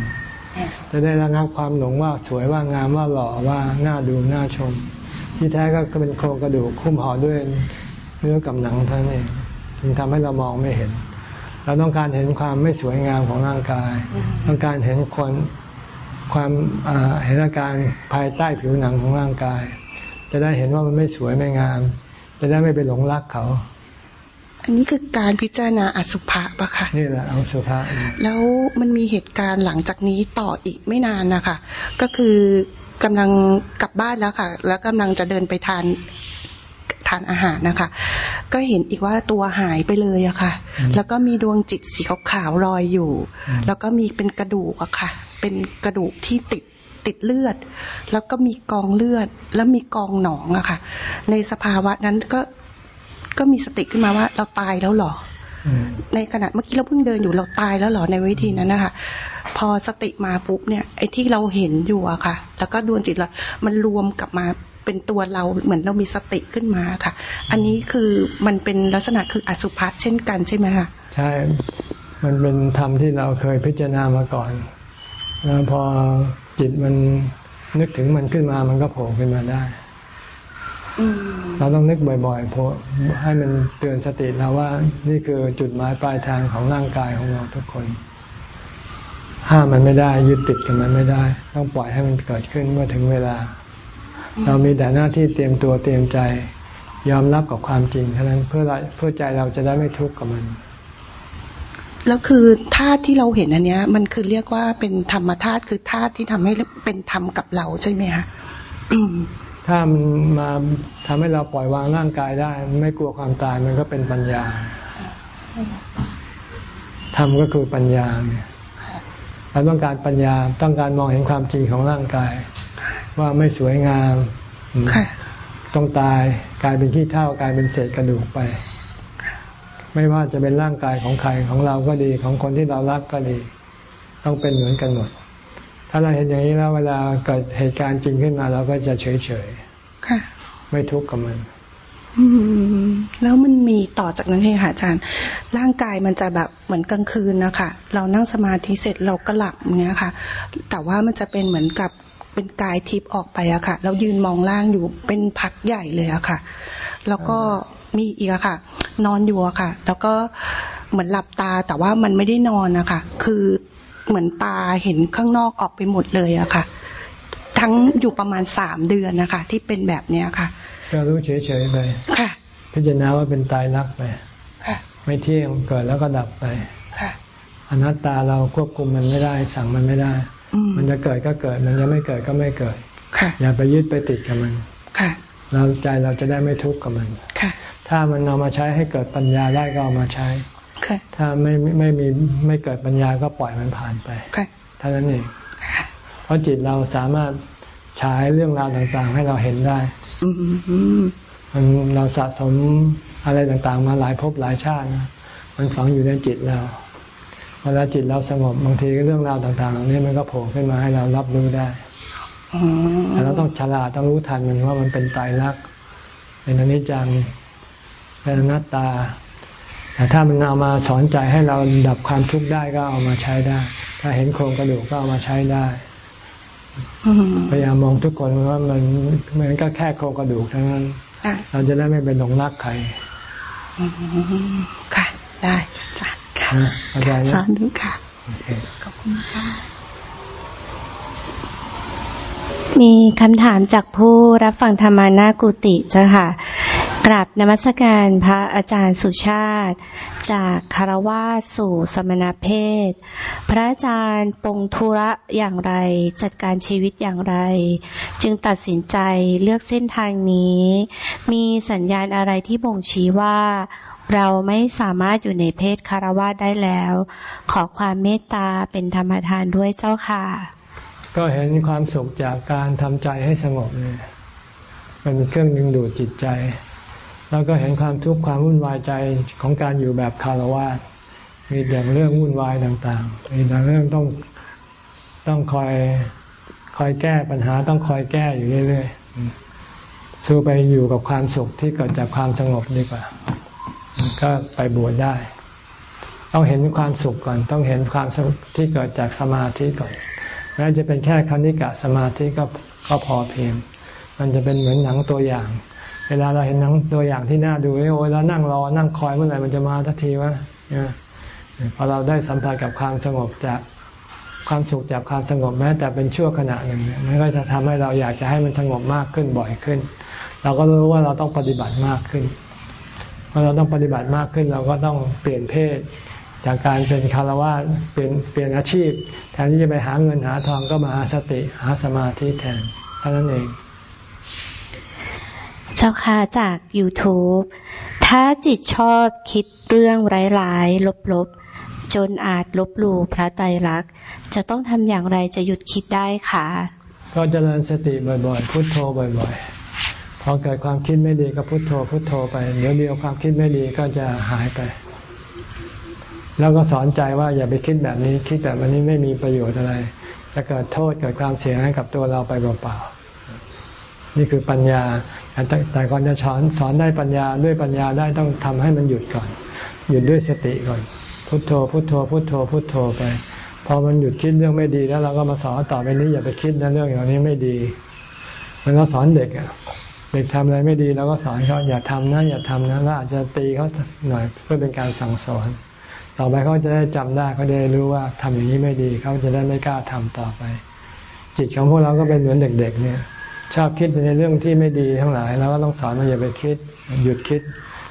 จะได้ระงับความหลงว่าสวยว่างามว่าหล่อว่าน่าดูน่าชม ที่แท้ก็เป็นโครงกระดูกคุ้มห่อด้วยเนื้อกับหนังท่านเองจึงทำให้เรามองไม่เห็น เราต้องการเห็นความไม่สวยงามของร่างกาย ต้องการเห็นคนความเห็นอาการภายใต้ผิวหนังของร่างกาย จะได้เห็นว่ามันไม่สวยไม่งาม จะได้ไม่ไปหลงรักเขา อันนี้คือการพิจารณาอสุภะปะค่ะนี่แหละเอาสุภาพแล้วมันมีเหตุการณ์หลังจากนี้ต่ออีกไม่นานนะคะก็คือกำลังกลับบ้านแล้วค่ะ แล้วกำลังจะเดินไปทานทานอาหารนะคะ ก็เห็นอีกว่าตัวหายไปเลยอะค่ะ แล้วก็มีดวงจิตสีขาวๆลอยอยู่ แล้วก็มีเป็นกระดูกอะค่ะ เป็นกระดูกที่ติดติดเลือด แล้วก็มีกองเลือด แล้วมีกองหนองอะค่ะ ในสภาวะนั้นก็ ก็มีสติขึ้นมาว่าเราตายแล้วเหรออืมในขณะเมื่อกี้เราเพิ่งเดินอยู่เราตายแล้วเหรอในวิธีนั้นนะคะพอสติมาปุ๊บเนี่ย ไอ้ที่เราเห็นอยู่อะค่ะ แล้วก็ดวงจิตเรา มันรวมกลับมาเป็นตัวเราเหมือนเรามีสติขึ้นมาค่ะ อันนี้คือมันเป็นลักษณะคืออสุภะเช่นกันใช่ไหมคะใช่ มันเป็นธรรมที่เราเคยพิจารณามาก่อน แล้วพอจิตมันนึกถึงมันขึ้นมามันก็โผล่ขึ้นมาได้อืม เราต้องนึกบ่อยๆเพราะให้มันเตือนสติเราว่า นี่คือจุดหมายปลายทางของร่างกายของเราทุกคน ห้ามมันไม่ได้ยึดติดกับมันไม่ได้ ต้องปล่อยให้มันเกิดขึ้นเมื่อถึงเวลา เรามีแต่หน้าที่เตรียมตัวเตรียมใจ ยอมรับกับความจริงเท่านั้นเพื่อเพื่อใจเราจะได้ไม่ทุกข์กับมันแล้วคือธาตุที่เราเห็นอันเนี้ย มันคือเรียกว่าเป็นธรรมธาตุคือธาตุที่ทำให้เป็นธรรมกับเราใช่ไหมคะ ถ้ามันมาทำให้เราปล่อยวางร่างกายได้ ไม่กลัวความตายมันก็เป็นปัญญาธรรมก็คือปัญญาเนี่ยเราต้องการปัญญาต้องการมองเห็นความจริงของร่างกาย ว่าไม่สวยงามอืมค่ะต้องตายกลายเป็นขี้เท่ากลายเป็นเศษกระดูกไป ไม่ว่าจะเป็นร่างกายของใครของเราก็ดีของคนที่เรารักก็ดี ต้องเป็นเหมือนกันหมด ถ้าเราเห็นอย่างนี้แล้ว เวลาเกิดเหตุการณ์จริงขึ้นมา เราก็จะเฉยเฉยค่ะๆไม่ทุกข์กับมันอืมแล้วมันมีต่อจากนั้นให้ค่ะอาจารย์ ร่างกายมันจะแบบเหมือนกลางคืนนะคะเรานั่งสมาธิเสร็จเราก็หลับอย่างเงี้ยค่ะ แต่ว่ามันจะเป็นเหมือนกับเป็นกายทิพย์ออกไปอะค่ะ เรายืนมองล่างอยู่เป็นพักใหญ่เลยอะค่ะ แล้วก็มีอีกอะค่ะ นอนอยู่อะค่ะ แล้วก็เหมือนหลับตาแต่ว่ามันไม่ได้นอนนะคะคือ เหมือนตาเห็นข้างนอกออกไปหมดเลยอะค่ะ ทั้งอยู่ประมาณสามเดือนนะคะ ที่เป็นแบบเนี้ยค่ะ ก็รู้เฉยๆไปค่ะ พิจารณาว่าเป็นตายรักไปค่ะ ไม่เที่ยงเกิดแล้วก็ดับไปค่ะอนัตตาเราควบคุมมันไม่ได้ สั่งมันไม่ได้อืมมันจะเกิดก็เกิด มันจะไม่เกิดก็ไม่เกิดค่ะอย่าไปยึดไปติดกับมันค่ะเราใจเราจะได้ไม่ทุกข์กับมันค่ะถ้ามันเอามาใช้ให้เกิดปัญญาได้ก็เอามาใช้ค่ะ ถ้าไม่ไม่ไม่มีไม่เกิดปัญญาก็ปล่อยมันผ่านไปค่ะเท่านั้นเองเพราะจิตเราสามารถฉายเรื่องราวต่างๆ ให้เราเห็นได้อืมมันเราสะสมอะไรต่างๆ มาหลายภพหลายชาตินะมันฝังอยู่ในจิตเราเวลาจิตเราสงบบางทีเรื่องราวต่างๆเหล่านี้มันก็โผล่ขึ้นมาให้เรารับรู้ได้อ๋อแต่เราต้องฉลาดต้องรู้ทันมันว่ามันเป็นตายรักษณ์เป็นอนิจจังเป็นอนัตตา แต่ถ้ามันเอามาสอนใจให้เราดับความทุกข์ได้ก็เอามาใช้ได้ ถ้าเห็นโครงกระดูกก็เอามาใช้ได้พยายามมองทุกคนว่ามันมันก็แค่โครงกระดูกทั้งนั้น เราจะได้ไม่เป็นหลงรักใครค่ะ ได้จ้ะค่ะสาธุค่ะขอบคุณค่ะ มีคำถามจากผู้รับฟังธรรมานากุติเจ้าค่ะ กราบนมัสการพระอาจารย์สุชาติ จากคารวาสสู่สมณเพศ พระอาจารย์ปงธุระอย่างไรจัดการชีวิตอย่างไร จึงตัดสินใจเลือกเส้นทางนี้ มีสัญญาณอะไรที่บ่งชี้ว่า เราไม่สามารถอยู่ในเพศคารวาสได้แล้ว ขอความเมตตาเป็นธรรมทานด้วยเจ้าค่ะ ก็เห็นความสุขจากการทำใจให้สงบเนี่ยมันเป็นเครื่องดึงดูดจิตใจ แล้วก็เห็นความทุกข์ความวุ่นวายใจของการอยู่แบบคารวะมีแต่เรื่องวุ่นวายต่างๆมีแต่เรื่องต้องต้องคอยคอยแก้ปัญหาต้องคอยแก้อยู่เรื่อยๆสู้ไปอยู่กับความสุขที่เกิดจากความสงบดีกว่า ก็ไปบวชได้ ต้องเห็นความสุขก่อน ต้องเห็นความสุขที่เกิดจากสมาธิก่อนแม้จะเป็นแค่คณิกะสมาธิก็ก็พอเพียง มันจะเป็นเหมือนหนังตัวอย่าง เวลาเราเห็นหนังตัวอย่างที่น่าดูโอ้ยเรานั่งรอนั่งคอยเมื่อไหร่มันจะมาทันทีวะพอเราได้สัมผัสกับความสงบจากความสุขจากความสงบแม้แต่เป็นชั่วขณะหนึ่งมันก็จะทำให้เราอยากจะให้มันสงบมากขึ้นบ่อยขึ้น เราก็รู้ว่าเราต้องปฏิบัติมากขึ้นพอเราต้องปฏิบัติมากขึ้น เราก็ต้องเปลี่ยนเพศ จากการเป็นคารวะเป็นเปลี่ยนอาชีพ แทนที่จะไปหาเงินหาทองก็มาหาสติหาสมาธิแทนเท่านั้นเอง เจ้าค่ะจาก YouTube ถ้าจิตชอบคิดเรื่องร้ายๆลบๆ จนอาจลบหลู่พระไตรลักษณ์จะต้องทำอย่างไรจะหยุดคิดได้คะก็เจริญสติบ่อยๆ พุโทโธบ่อยๆ พอเกิดความคิดไม่ดีก็พุโทโธ พุโทโธไป เดี๋ยวเดียวความคิดไม่ดีก็จะหายไป แล้วก็สอนใจว่าอย่าไปคิดแบบนี้คิดแบบนี้ไม่มีประโยชน์อะไร จะเกิดโทษเกิดความเสียให้กับตัวเราไปเปล่าๆนี่คือปัญญา แต่ก่อนจะสอนสอนได้ปัญญาด้วยปัญญาได้ต้องทำให้มันหยุดก่อน หยุดด้วยสติก่อน พุทโธ พุทโธ พุทโธ พุทโธไป พอมันหยุดคิดเรื่องไม่ดีแล้วเราก็มาสอนต่อไปนี้อย่าไปคิดนะเรื่องอย่างนี้ไม่ดีมันเราสอนเด็กอะเด็กทำอะไรไม่ดีเราก็สอนเขาอย่าทำนะอย่าทำนะแล้วอาจจะตีเขาหน่อยเพื่อเป็นการสั่งสอน ต่อไปเขาจะได้จำได้เขาจะได้รู้ว่าทำอย่างนี้ไม่ดีเขาจะได้ไม่กล้าทำต่อไป จิตของพวกเราก็เป็นเหมือนเด็ก ๆ เนี่ย ชอบคิดในเรื่องที่ไม่ดีทั้งหลายเราก็ต้องสอนว่าอย่าไปคิด หยุดคิด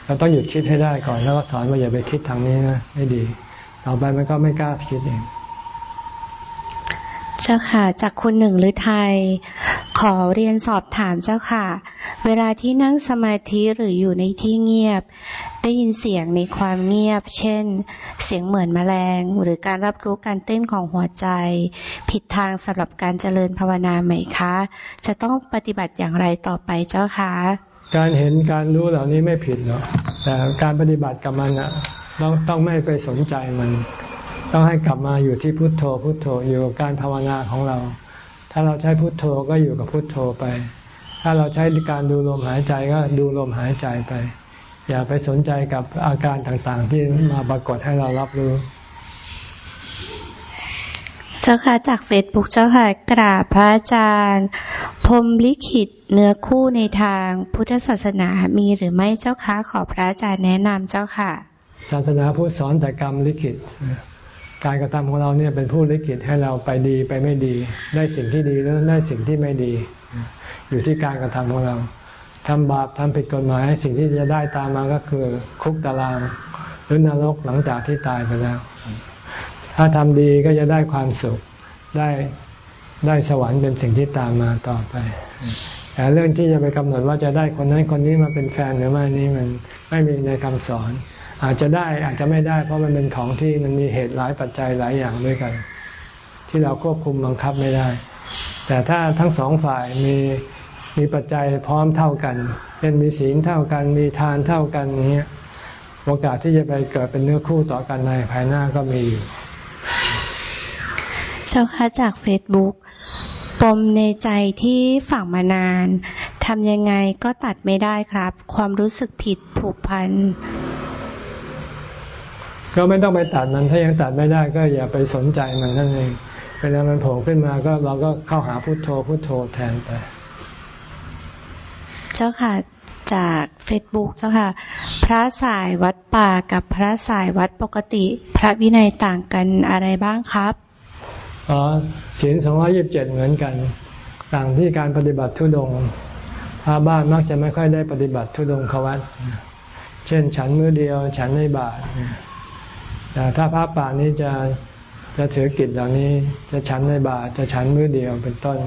เราต้องหยุดคิดให้ได้ก่อน แล้วก็สอนว่าอย่าไปคิดทางนี้นะไม่ดี ต่อไปมันก็ไม่กล้าคิดเองเจ้าค่ะ จากคุณหนึ่งหรือไทย ขอเรียนสอบถามเจ้าค่ะ เวลาที่นั่งสมาธิหรืออยู่ในที่เงียบ ได้ยินเสียงในความเงียบ เช่น เสียงเหมือนแมลง หรือการรับรู้การเต้นของหัวใจ ผิดทางสำหรับการเจริญภาวนาไหมคะ จะต้องปฏิบัติอย่างไรต่อไปเจ้าคะ การเห็นการรู้เหล่านี้ไม่ผิดหรอกแต่การปฏิบัติกับมันอะต้องต้องไม่ไปสนใจมัน ต้องให้กลับมาอยู่ที่พุทโธพุทโธอยู่กับการภาวนาของเรา ถ้าเราใช้พุทโธก็อยู่กับพุทโธไป ถ้าเราใช้การดูลมหายใจก็ดูลมหายใจไป อย่าไปสนใจกับอาการต่างๆ ที่มาปรากฏให้เรารับรู้ เจ้าค่ะจากเฟซบุ๊กเจ้าค่ะกราบพระอาจารย์ พรมลิขิตเนื้อคู่ในทางพุทธศาสนามีหรือไม่เจ้าคะขอพระอาจารย์แนะนำเจ้าค่ะ ศาสนาพุทธสอนแต่กรรมลิขิต การกระทำของเราเนี่ยเป็นผู้ลิขิตให้เราไปดีไปไม่ดี ได้สิ่งที่ดีแล้วได้สิ่งที่ไม่ดี อยู่ที่การกระทำของเราทำบาปทำผิดกฎหมาย สิ่งที่จะได้ตามมาก็คือคุกตาราง หรือนรกหลังจากที่ตายไปแล้ว ถ้าทำดีก็จะได้ความสุขได้ได้สวรรค์เป็นสิ่งที่ตามมาต่อไปแต่เรื่องที่จะไปกำหนดว่าจะได้คนนั้นคนนี้มาเป็นแฟนหรือไม่นี้มันไม่มีในคำสอน อาจจะได้อาจจะไม่ได้ เพราะมันเป็นของที่มันมีเหตุหลายปัจจัยหลายอย่างด้วยกัน ที่เราควบคุมบังคับไม่ได้ แต่ถ้าทั้งสองฝ่ายมีมีปัจจัยพร้อมเท่ากันเป็นมีศีลเท่ากันมีทานเท่ากันนี้โอกาสที่จะไปเกิดเป็นเนื้อคู่ต่อกันในภายหน้าก็มีอยู่เจ้าค่ะจากเฟซบุ๊กปมในใจที่ฝังมานานทำยังไงก็ตัดไม่ได้ครับ ความรู้สึกผิดผูกพัน ก็ไม่ต้องไปตัดมันถ้ายังตัดไม่ได้ก็อย่าไปสนใจมันนั่นเองเวลามันโผล่ขึ้นมาก็เราก็เข้าหาพุโทโธพุโทโธแทนไป เจ้าค่ะจากเฟซบุ๊กเจ้าค่ะ พระสายวัดป่ากับพระสายวัดปกติ พระวินัยต่างกันอะไรบ้างครับอ๋อศีลสองร้อยิบเจ็ดเหมือนกัน ต่างที่การปฏิบัติทุดงพระบ้านมักจะไม่ค่อยได้ปฏิบัติทุดงควัตเช่นฉันมือเดียว ฉันในบาท แต่ถ้าพระป่านี้จะจะถือกิจเหล่านี้จะฉันในบาจะฉันมือเดียวเป็นต้น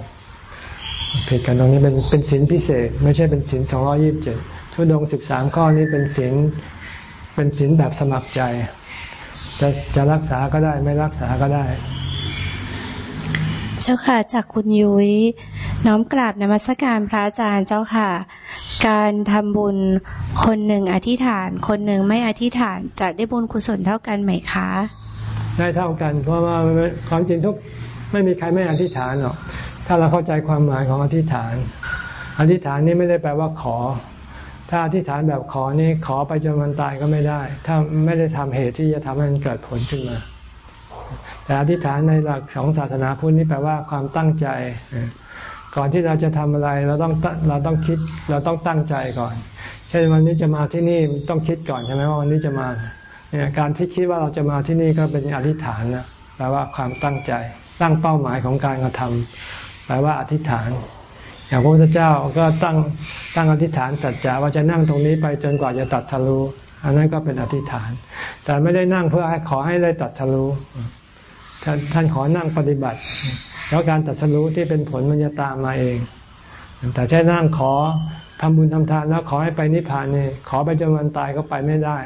ผิดกันตรงนี้เป็นเป็นศีลพิเศษ ไม่ใช่เป็นศีลสองร้อยิบเจ็ดทุดงสิบสามข้อนี้เป็นศีลเป็นศีลแบบสมัครใจ จะจะรักษาก็ได้ไม่รักษาก็ได้ เจ้าค่ะ จากคุณยุ้ยน้อมกราบนมัสการพระอาจารย์เจ้าค่ะ การทำบุญคนหนึ่งอธิษฐาน คนหนึ่งไม่อธิษฐานจะได้บุญกุศลเท่ากันไหมคะ ได้เท่ากันเพราะว่าความจริงทุกไม่มีใครไม่อธิษฐานหรอกถ้าเราเข้าใจความหมายของอธิษฐาน อธิษฐานนี้ไม่ได้แปลว่าขอ ถ้าอธิษฐานแบบขอนี่ขอไปจนวันตายก็ไม่ได้ ถ้าไม่ได้ทำเหตุที่จะทำให้มันเกิดผลขึ้นมา แต่อธิษฐานในหลักของศาสนาพุทธนี่แปลว่าความตั้งใจ ก่อนที่เราจะทำอะไรเราต้องเราต้องคิดเราต้องตั้งใจก่อน เช่นวันนี้จะมาที่นี่ต้องคิดก่อนใช่ไหมว่าวันนี้จะมาเนี่ยการที่คิดว่าเราจะมาที่นี่ก็เป็นอธิษฐานนะแปลว่าความตั้งใจ ตั้งเป้าหมายของการกระทำแปลว่าอธิษฐาน อย่างพระพุทธเจ้าก็ตั้งตั้งอธิษฐานสัจจะว่าจะนั่งตรงนี้ไปจนกว่าจะตัดทะลุอันนั้นก็เป็นอธิษฐาน แต่ไม่ได้นั่งเพื่อให้ขอให้ได้ตัดทะลุ ท่านท่านขอนั่งปฏิบัติ แล้วการตัดสู้ที่เป็นผลมันจะตามมาเอง แต่ใช้นั่งขอทำบุญทำทานแล้วขอให้ไปนิพพานนี่ขอไปจนวันตายก็ไปไม่ได้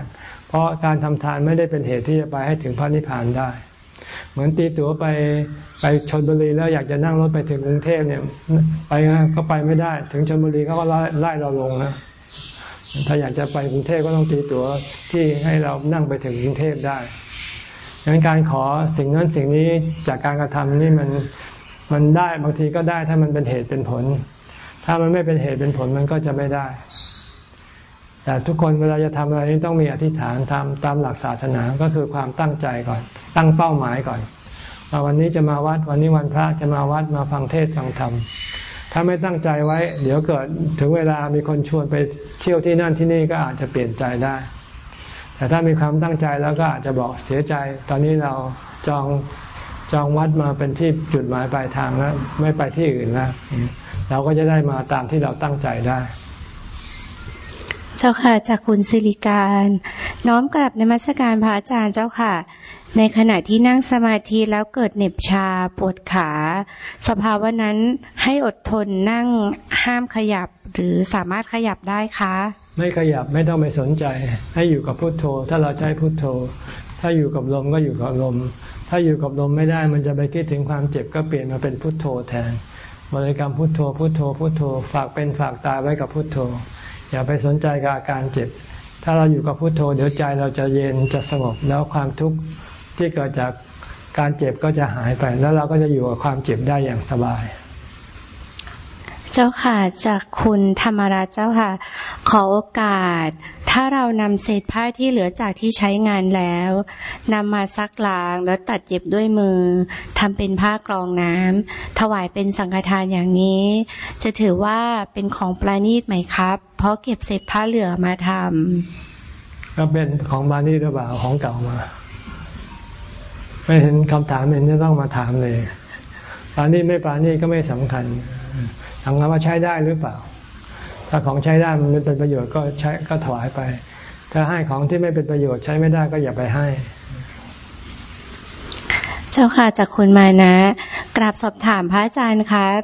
เพราะการทำทานไม่ได้เป็นเหตุที่จะไปให้ถึงพระนิพพานได้ เหมือนตีตั๋วไปไปชนบุรีแล้วอยากจะนั่งรถไปถึงกรุงเทพเนี่ย ไปก็ไปไม่ได้ ถึงชนบุรีเขาก็ไล่เราลงนะถ้าอยากจะไปกรุงเทพก็ต้องตีตั๋วที่ให้เรานั่งไปถึงกรุงเทพได้ ดังนั้นการขอสิ่งนั้นสิ่งนี้จากการกระทำนี่มันมันได้บางทีก็ได้ถ้ามันเป็นเหตุเป็นผล ถ้ามันไม่เป็นเหตุเป็นผลมันก็จะไม่ได้ แต่ทุกคนเวลาจะทำอะไรนี้ต้องมีอธิษฐานทำตามหลักศาสนาก็คือความตั้งใจก่อน ตั้งเป้าหมายก่อนว่าวันนี้จะมาวัด วันนี้วันพระจะมาวัดมาฟังเทศฟังธรรมถ้าไม่ตั้งใจไว้ เดี๋ยวเกิดถึงเวลามีคนชวนไปเที่ยวที่นั่นที่นี่ก็อาจจะเปลี่ยนใจได้ แต่ถ้ามีความตั้งใจแล้วก็อาจจะบอกเสียใจ ตอนนี้เราจองจองวัดมาเป็นที่จุดหมายปลายทางแล้ว ไม่ไปที่อื่นแล้วเราก็จะได้มาตามที่เราตั้งใจได้ เจ้าค่ะจากคุณสิริการ น้อมกลับในมัสการพระอาจารย์เจ้าค่ะ ในขณะที่นั่งสมาธิแล้วเกิดเหน็บชาปวดขา สภาวะนั้นให้อดทนนั่งห้ามขยับหรือสามารถขยับได้คะ ไม่ขยับไม่ต้องไปสนใจ ให้อยู่กับพุทโธ ถ้าเราใช้พุทโธ ถ้าอยู่กับลมก็อยู่กับลม ถ้าอยู่กับลมไม่ได้มันจะไปคิดถึงความเจ็บก็เปลี่ยนมาเป็นพุทโธแทนบริกรรมพุทโธพุทโธพุทโธ ฝากเป็นฝากตายไว้กับพุทโธ อย่าไปสนใจกับอาการเจ็บ ถ้าเราอยู่กับพุทโธ เดี๋ยวใจเราจะเย็นจะสงบแล้วความทุกข์ที่เกิดจากการเจ็บก็จะหายไป แล้วเราก็จะอยู่กับความเจ็บได้อย่างสบาย เจ้าค่ะจากคุณธรรมราเจ้าค่ะ ขอโอกาส ถ้าเรานำเศษผ้าที่เหลือจากที่ใช้งานแล้วนำมาซักล้างแล้วตัดเย็บด้วยมือทำเป็นผ้ากรองน้ำถวายเป็นสังฆทานอย่างนี้ จะถือว่าเป็นของปราณีตไหมครับ เพราะเก็บเศษผ้าเหลือมาทำก็เป็นของปราณีตหรือเปล่าของเก่ามา ไม่เห็นคำถามเห็นจะต้องมาถามเลยปราณีตไม่ปราณีตก็ไม่สำคัญ ทำงานว่าใช้ได้หรือเปล่า ถ้าของใช้ได้มันเป็นประโยชน์ก็ใช้ก็ถวายไป ถ้าให้ของที่ไม่เป็นประโยชน์ใช้ไม่ได้ก็อย่าไปให้ เจ้าค่ะจากคุณมานะ กราบสอบถามพระอาจารย์ครับ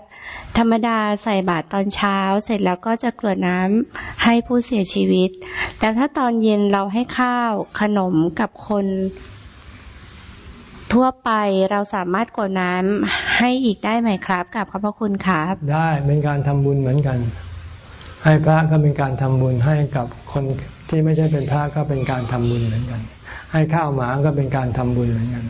ธรรมดาใส่บาตรตอนเช้า เสร็จแล้วก็จะกรวดน้ำให้ผู้เสียชีวิตแล้วถ้าตอนเย็นเราให้ข้าวขนมกับคน ทั่วไปเราสามารถกดน้ำให้อีกได้ไหมครับกับขอบพระคุณครับ ได้เป็นการทำบุญเหมือนกัน ให้พระก็เป็นการทำบุญให้กับคนที่ไม่ใช่เป็นพระก็เป็นการทำบุญเหมือนกัน ให้ข้าวหมาก็เป็นการทำบุญเหมือนกัน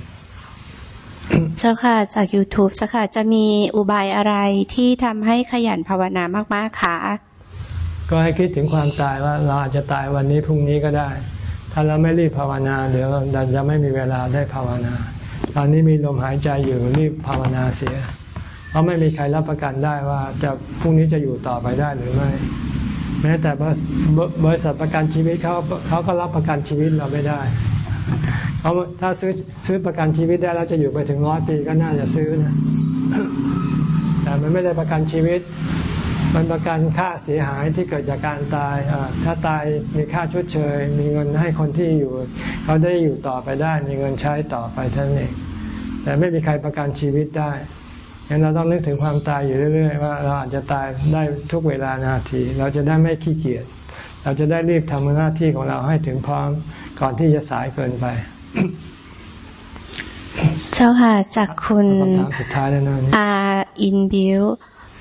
เจ้าค่ะจาก YouTube เจ้าค่ะจะมีอุบายอะไรที่ทำให้ขยันภาวนามากๆคะก็ให้คิดถึงความตายว่าเราอาจจะตายวันนี้พรุ่งนี้ก็ได้ ถ้าเราไม่รีบภาวนาเดี๋ยวเราจะไม่มีเวลาได้ภาวนา ตอนนี้มีลมหายใจอยู่รีบภาวนาเสีย เพราะไม่มีใครรับประกันได้ว่าจะพรุ่งนี้จะอยู่ต่อไปได้หรือไม่ แม้แต่บริษัทประกันชีวิตเขาเขาก็รับประกันชีวิตเราไม่ได้เขาถ้าซื้อซื้อประกันชีวิตได้แล้วจะอยู่ไปถึงร้อยปีก็น่าจะซื้อนะ แต่มันไม่ได้ประกันชีวิต มันประกันค่าเสียหายที่เกิดจากการตายถ้าตายมีค่าชดเชย มีเงินให้คนที่อยู่เขาได้อยู่ต่อไปได้ มีเงินใช้ต่อไปเท่านั้นเองแต่ไม่มีใครประกันชีวิตได้งั้นเราต้องนึกถึงความตายอยู่เรื่อยๆว่าเราอาจจะตายได้ทุกเวลานาที เราจะได้ไม่ขี้เกียจเราจะได้รีบทำหน้าที่ของเราให้ถึงพร้อมก่อนที่จะสายเกินไป เจ้าค่ะจากคุณสุดท้ายแล้วนะอาอินบิว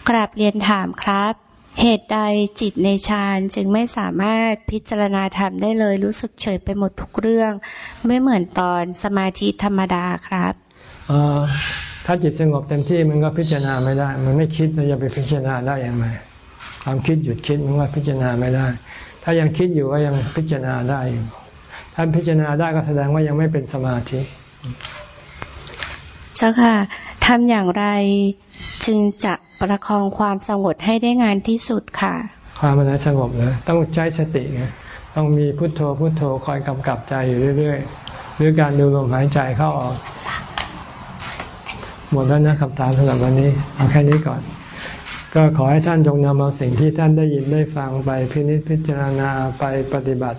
กราบเรียนถามครับ เหตุใดจิตในฌานจึงไม่สามารถพิจารณาธรรมได้เลยรู้สึกเฉยไปหมดทุกเรื่อง ไม่เหมือนตอนสมาธิธรรมดาครับถ้าจิตสงบเต็มที่มันก็พิจารณาไม่ได้ มันไม่คิดเราจะไปพิจารณาได้อย่างไรความคิดหยุดคิดมันว่าพิจารณาไม่ได้ ถ้ายังคิดอยู่ก็ยังพิจารณาได้อยู่ถ้าพิจารณาได้ก็แสดงว่ายังไม่เป็นสมาธิเจ้าค่ะ ทำอย่างไรจึงจะประคองความสงบให้ได้งานที่สุดค่ะ ความมันสงบเลยต้องใช้สติไงต้องมีพุทโธพุทโธคอยกำกับใจอยู่เรื่อยๆ หรือการดูลมหายใจเข้าออก หมดแล้วนะคำถามสำหรับวันนี้เอาแค่นี้ก่อน ก็ขอให้ท่านจงนำเอาสิ่งที่ท่านได้ยินได้ฟังไปพินิจพิจารณาไปปฏิบัติ